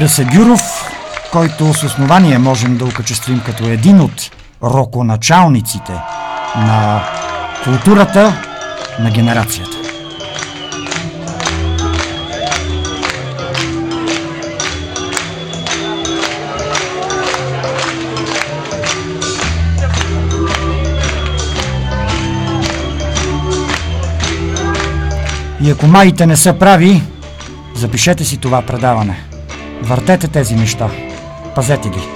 Разбира се Гюров, който с основание можем да окачествим като един от роконачалниците на културата на генерацията. И ако маите не са прави, запишете си това предаване. Въртете тези неща. Пазете ги.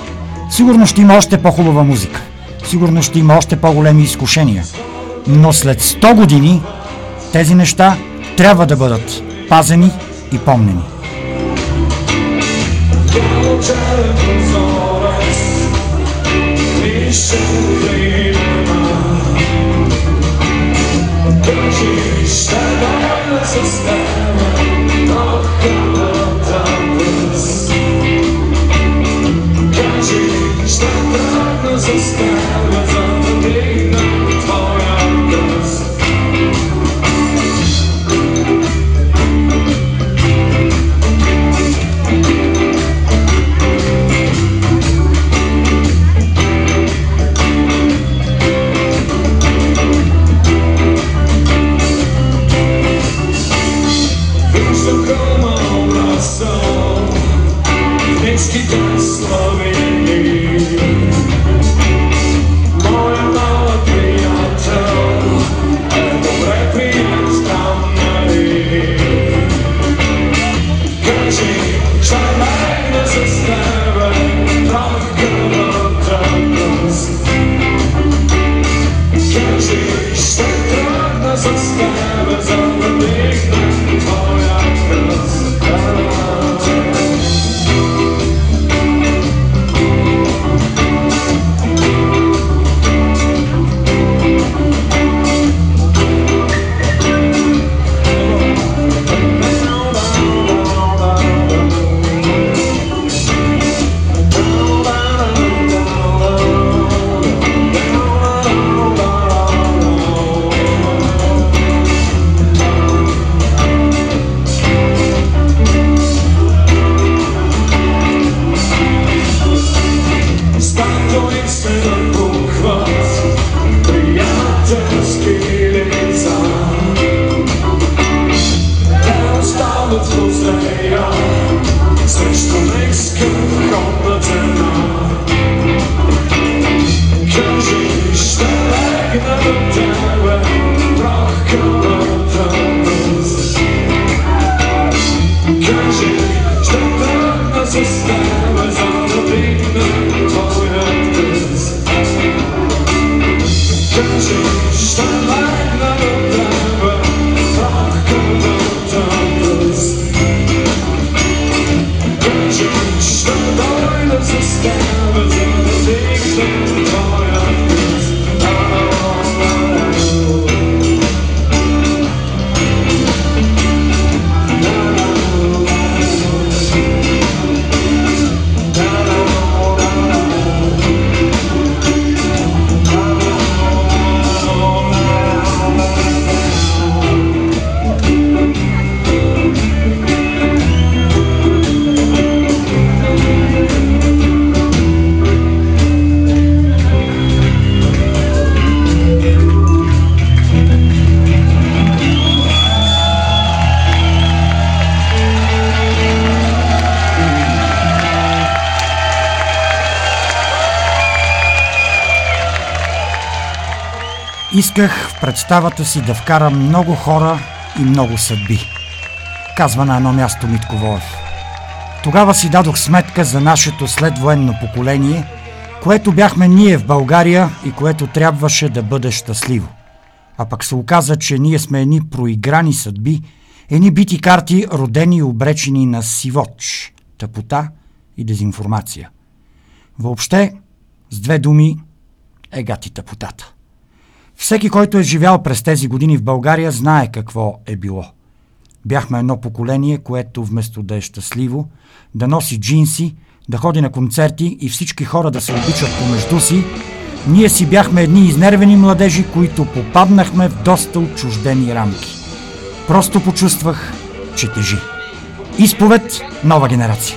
Сигурно ще има още по-хубава музика. Сигурно ще има още по-големи изкушения. Но след 100 години тези неща трябва да бъдат пазени и помнени. Исках в представата си да вкарам много хора и много съдби. Казва на едно място Митко Воев. Тогава си дадох сметка за нашето следвоенно поколение, което бяхме ние в България и което трябваше да бъде щастливо. А пък се оказа, че ние сме едни проиграни съдби, едни бити карти, родени и обречени на сивоч, тъпота и дезинформация. Въобще, с две думи, е гати тъпотата. Всеки, който е живял през тези години в България, знае какво е било. Бяхме едно поколение, което вместо да е щастливо, да носи джинси, да ходи на концерти и всички хора да се обичат помежду си, ние си бяхме едни изнервени младежи, които попаднахме в доста отчуждени рамки. Просто почувствах, че тежи. Изповед нова генерация.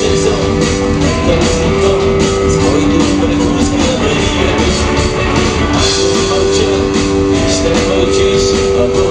love.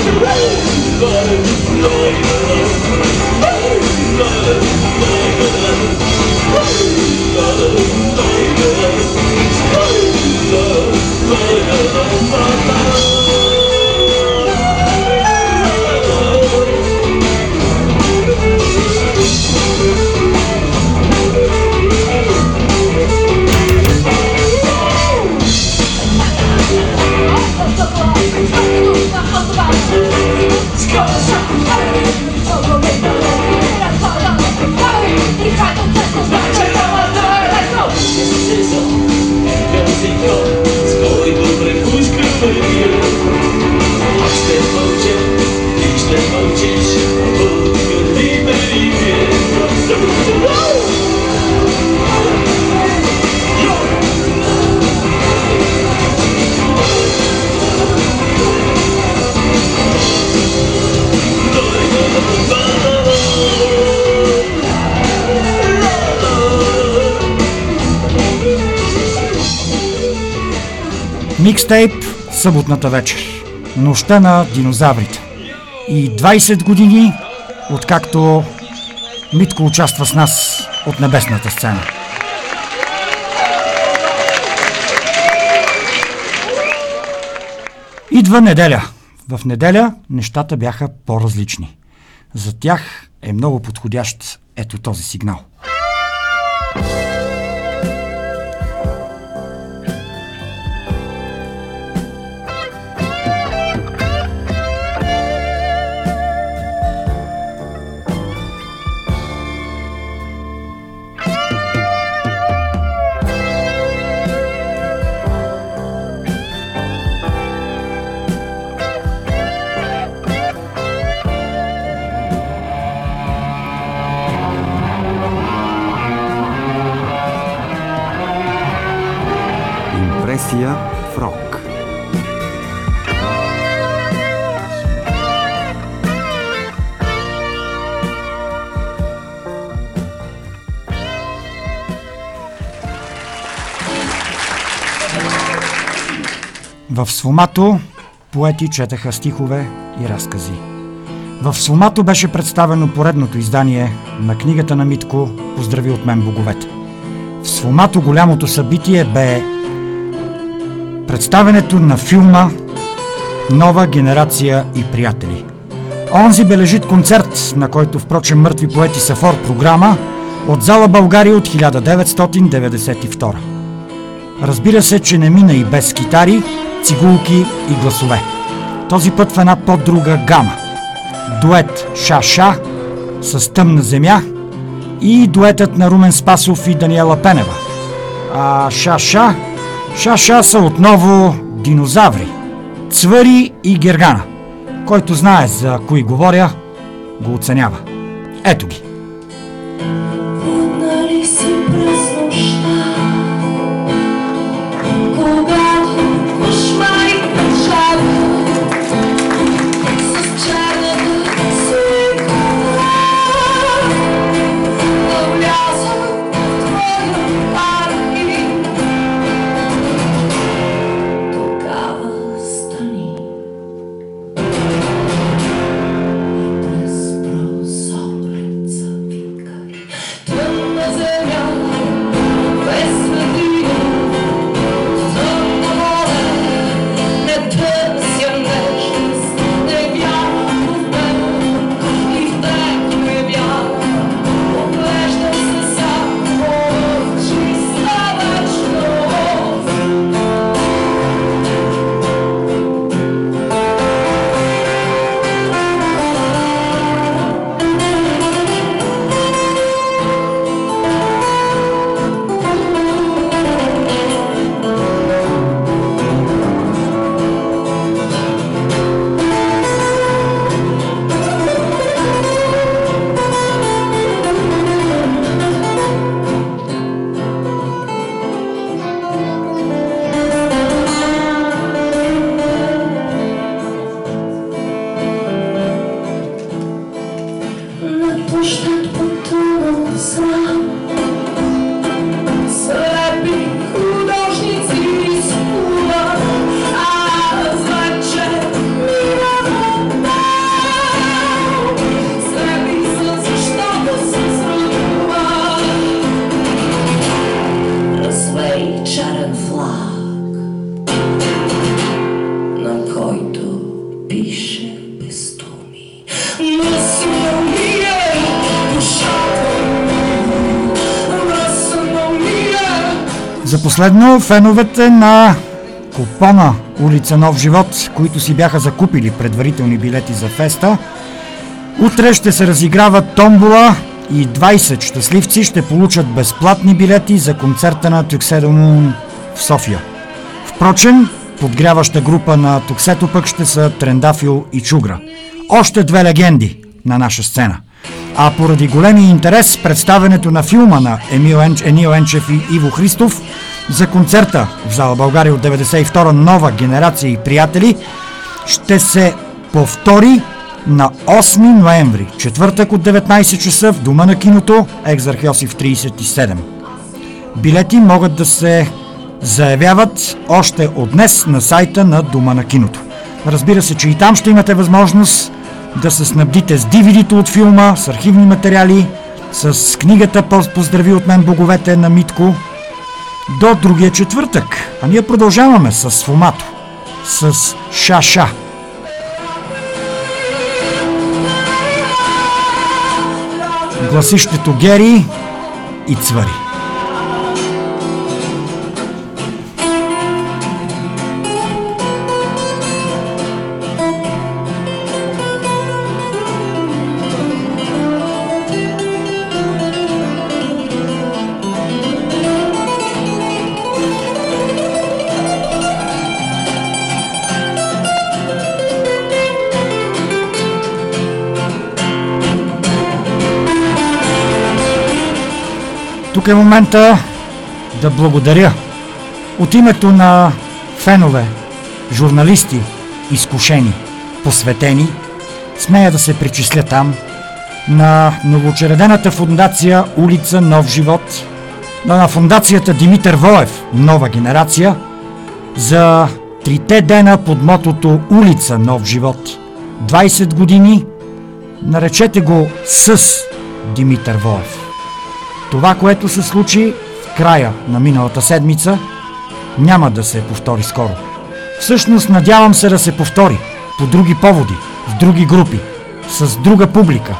Love, love, love, Let's go. Микстейп съботната вечер. Нощта на динозаврите. И 20 години, откакто Митко участва с нас от небесната сцена. Идва неделя. В неделя нещата бяха по-различни. За тях е много подходящ ето този сигнал. В Свомато поети четаха стихове и разкази. В Свомато беше представено поредното издание на книгата на Митко Поздрави от мен боговете. В Свомато голямото събитие бе представенето на филма Нова генерация и приятели. Онзи бележит концерт, на който впрочем мъртви поети са фор програма, от зала България от 1992. Разбира се, че не мина и без китари, цигулки и гласове. Този път в една по-друга гама. Дует Ша-Ша с Тъмна земя и дуетът на Румен Спасов и Даниела Пенева. А Ша-Ша, Ша-Ша са отново динозаври. Цвъри и Гергана. Който знае за кои говоря, го оценява. Ето ги. Последно, феновете на купона улица Нов живот, които си бяха закупили предварителни билети за феста, утре ще се разиграва томбола и 20 щастливци ще получат безплатни билети за концерта на Тюкседон в София. Впрочем, подгряваща група на Туксето пък ще са Трендафил и Чугра. Още две легенди на наша сцена. А поради големия интерес, представенето на филма на Емил Енчев и Иво Христов за концерта в зала България от 92 нова генерация и приятели ще се повтори на 8 ноември, четвъртък от 19 часа в Дома на киното Екзарх Йосиф 37. Билети могат да се заявяват още от днес на сайта на Дома на киното. Разбира се, че и там ще имате възможност да се снабдите с DVD-то от филма, с архивни материали, с книгата «Поз- Поздрави от мен боговете на Митко до другия четвъртък. А ние продължаваме с Фомато, с Ша-Ша. Гласището Гери и Цвари. Е момента да благодаря От името на фенове, журналисти, изкушени, посветени, смея да се причисля там, на новоочередената фундация Улица Нов живот, на фундацията Димитър Воев Нова генерация, за трите дена под мотото Улица Нов живот. 20 години, наречете го с Димитър Воев. Това, което се случи в края на миналата седмица, няма да се повтори скоро. Всъщност надявам се да се повтори по други поводи, в други групи, с друга публика.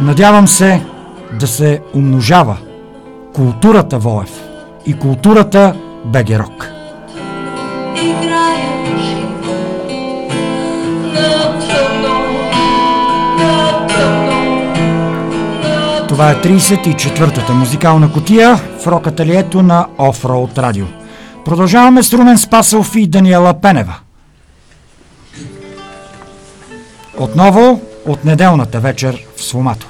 Надявам се да се умножава културата Воев и културата Бегерок. Това е 34-та музикална котия в рок-ателието на Offroad Radio. Продължаваме с Румен Спасов и Даниела Пенева. Отново от неделната вечер в Сломато.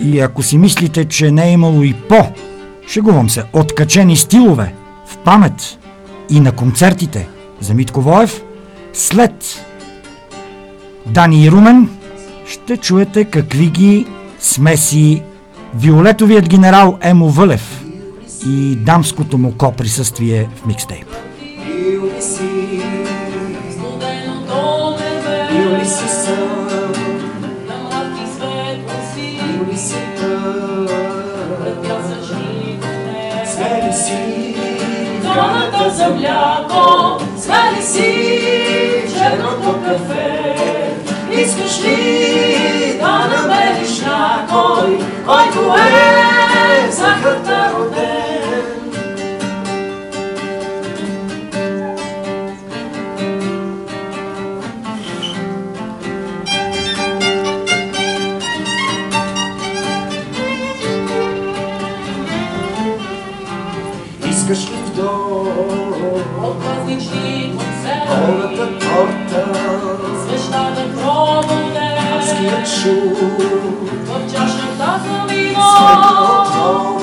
И ако си мислите, че не е имало и по, шегувам се, откачени стилове в памет и на концертите за Митко Воев, след Дани и Румен ще чуете какви ги смеси Виолетовият генерал Емо Вълев и дамското му ко присъствие в микстейп. Юли си, си сън, Юли си Смели си, Долната за мляко, свали си черното кафе. Искаш ли да намериш някой, който Болната торта, свещата проводе, адският шум, в чашата за вино, светло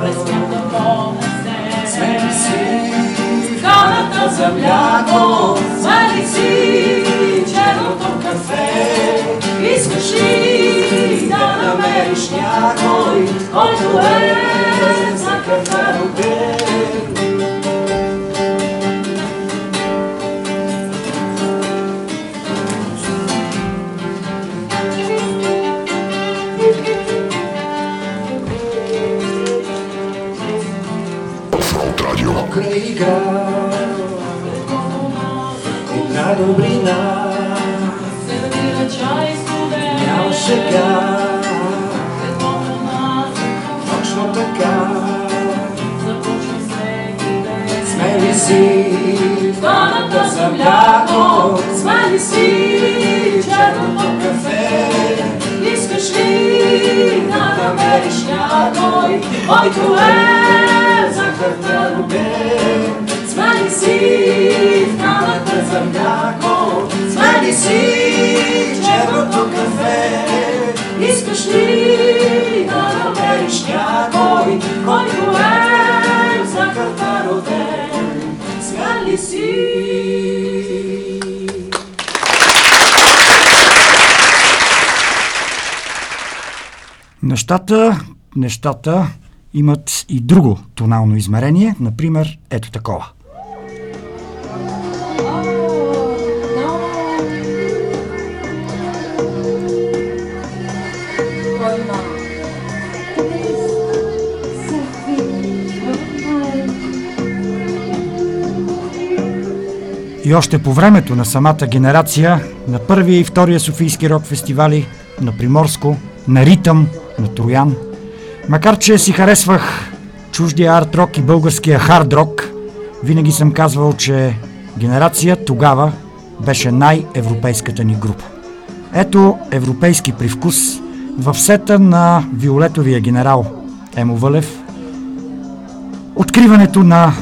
през някаква понесе. смели си, Каната за мляко, свали си черното кафе. Искаш ли да намериш някой, който е за кафе роден? Игра, една добрина, няма шега, точно така, смели си, Каната за мляко, смели си. Черното кафе. Искаш ли да намериш някой, който е харта роден? Смели си в каната за мляко, смели си черното кафе. Искаш ли да намериш някой, който е за харта роден? Смели си. Нещата, нещата имат и друго тонално измерение, например ето такова. И още по времето на самата генерация, на първия и втория Софийски рок фестивали, на Приморско, на Ритъм, на Троян. Макар, че си харесвах чуждия арт рок и българския хард рок, винаги съм казвал, че генерация тогава беше най-европейската ни група. Ето европейски привкус в сета на Виолетовия генерал Емо Вълев, откриването на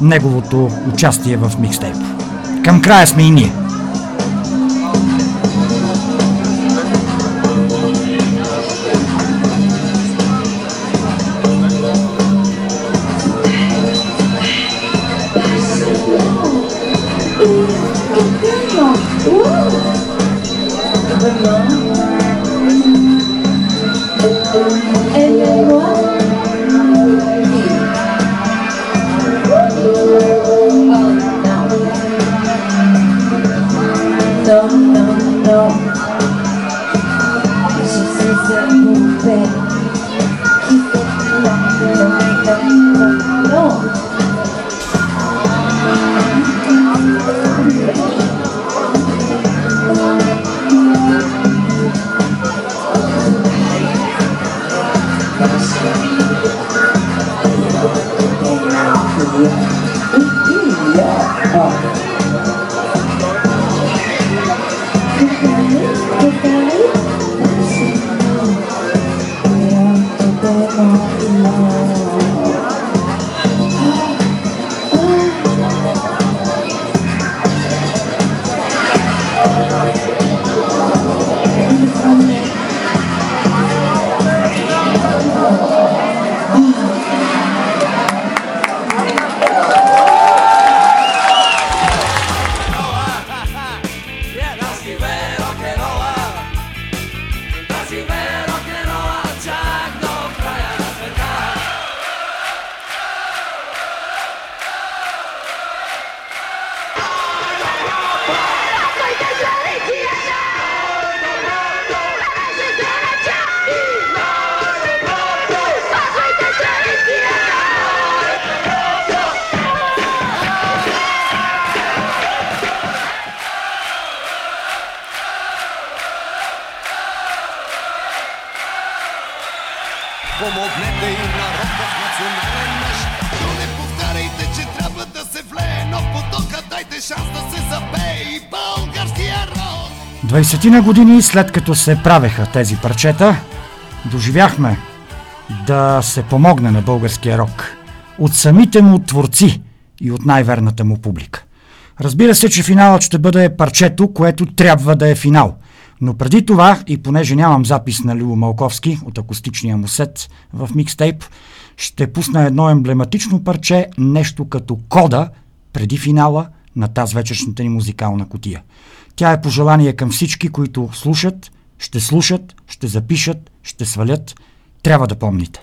неговото участие в микстейп. Към края сме и ние. 20 на години след като се правеха тези парчета, доживяхме да се помогне на българския рок от самите му творци и от най-верната му публика. Разбира се, че финалът ще бъде парчето, което трябва да е финал. Но преди това, и понеже нямам запис на Любо Малковски от акустичния му сет в микстейп, ще пусна едно емблематично парче, нещо като кода преди финала на тази вечершната ни музикална котия. Тя е пожелание към всички, които слушат, ще слушат, ще запишат, ще свалят. Трябва да помните.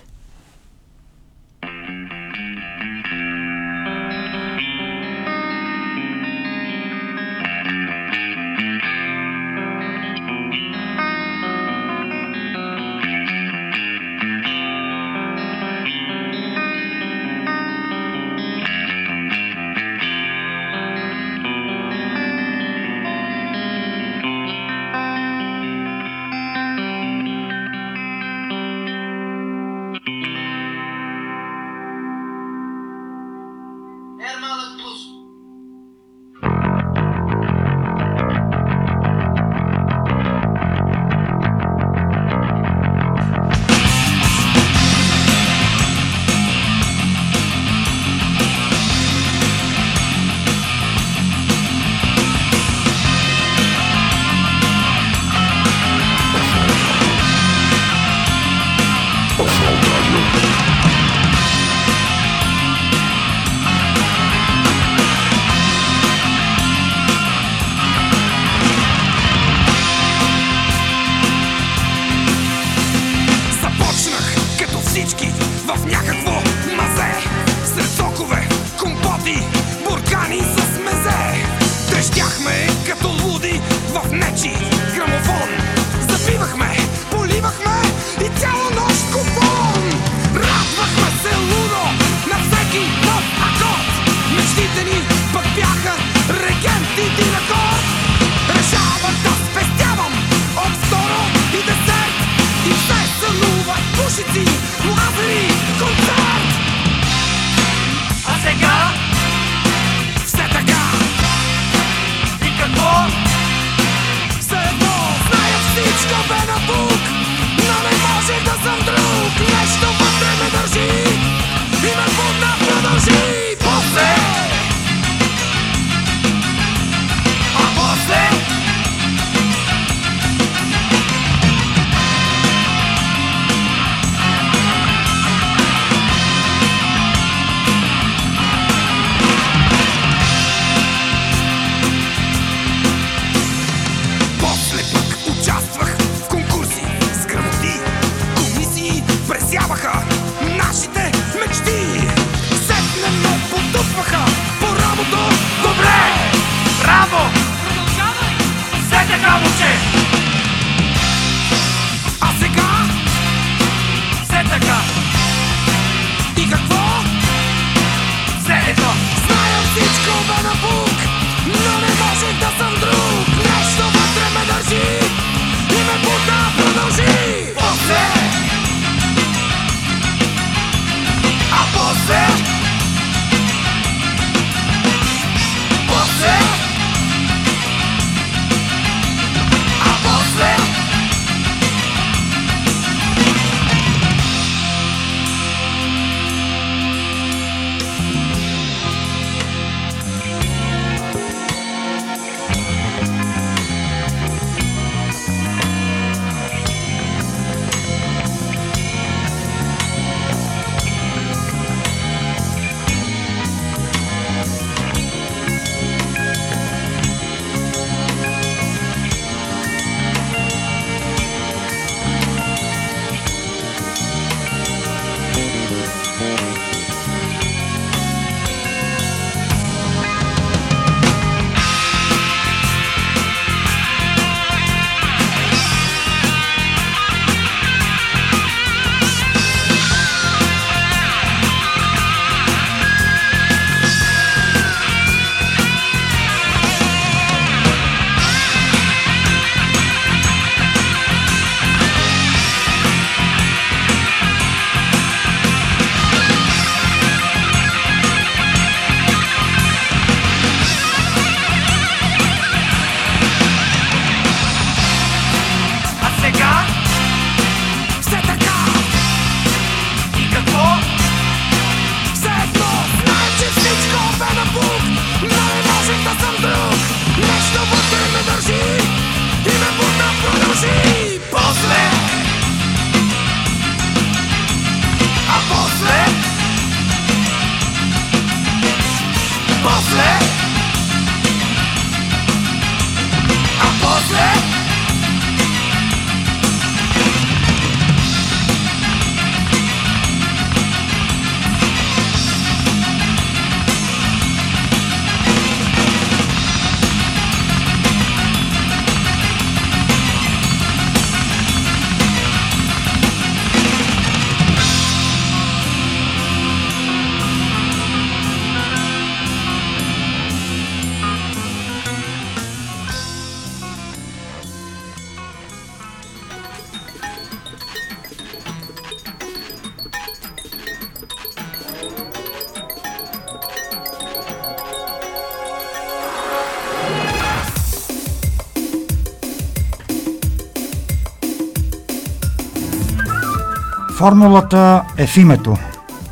Формулата е в името,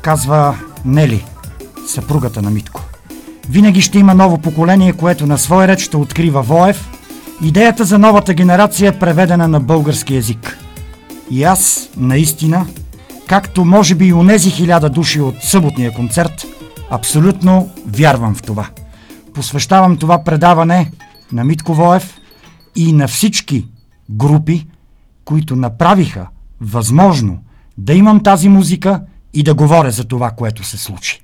казва Нели, съпругата на Митко. Винаги ще има ново поколение, което на свой ред ще открива Воев. Идеята за новата генерация е преведена на български язик. И аз, наистина, както може би и онези хиляда души от съботния концерт, абсолютно вярвам в това. Посвещавам това предаване на Митко Воев и на всички групи, които направиха възможно да имам тази музика и да говоря за това, което се случи.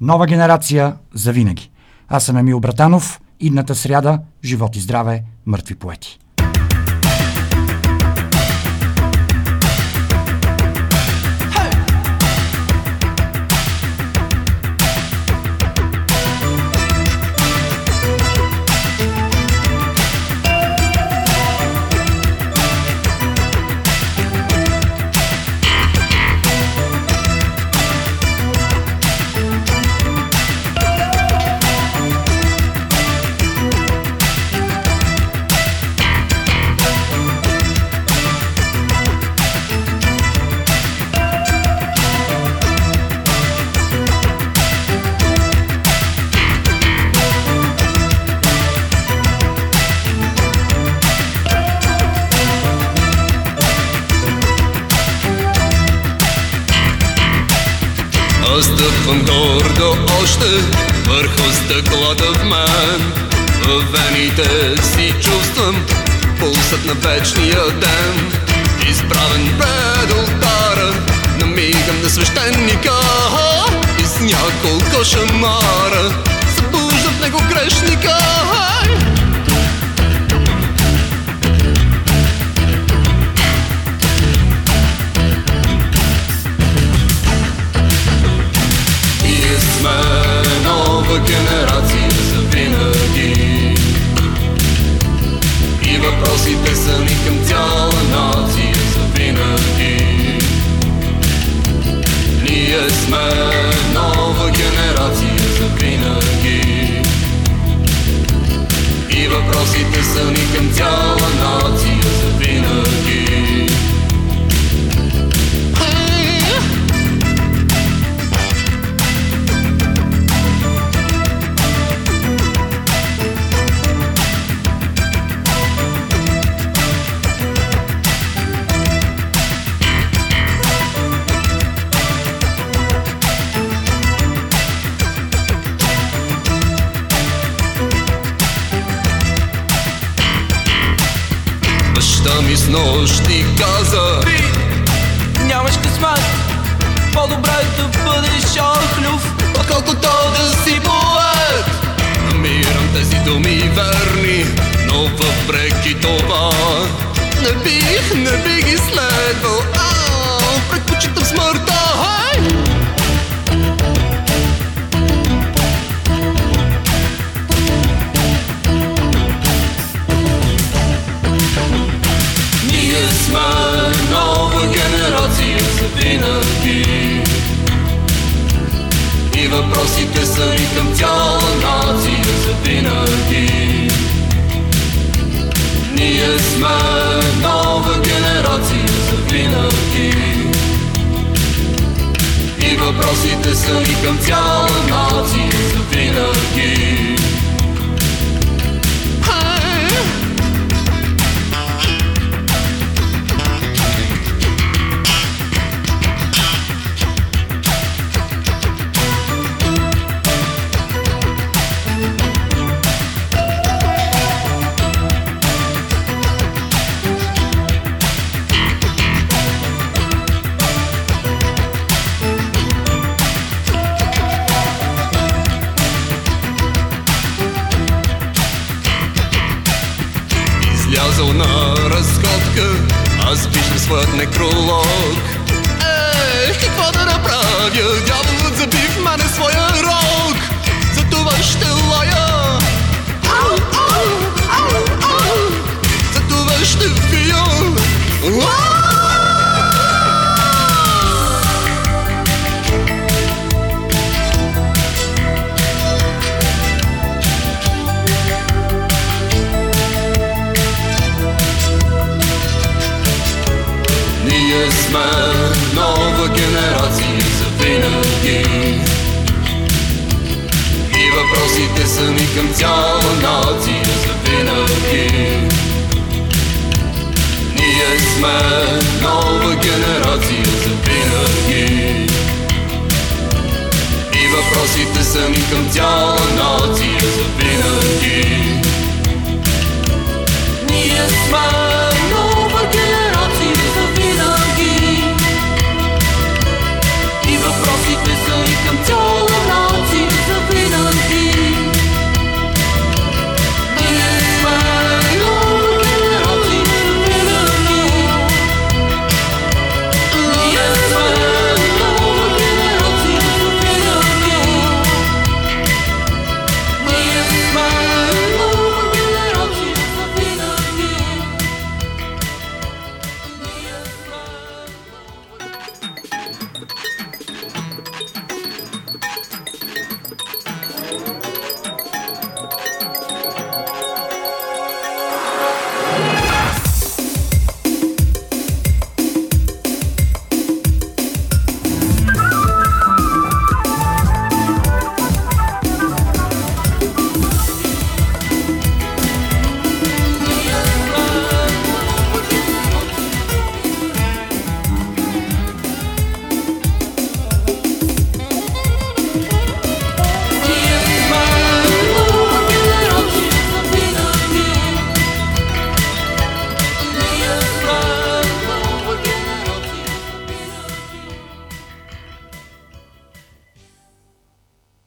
Нова генерация за винаги. Аз съм Емил Братанов. Идната сряда, живот и здраве, мъртви поети. Аз стъпвам гордо още върху стъклата в мен. В вените си чувствам пулсът на вечния ден. Изправен пред ултара, намигам на свещеника. И с няколко шамара събужда в него грешника нова генерация за винаги. И въпросите са ни към цяла нация за винаги. Ние сме нова генерация за винаги. И въпросите са ни към цяла нация за винаги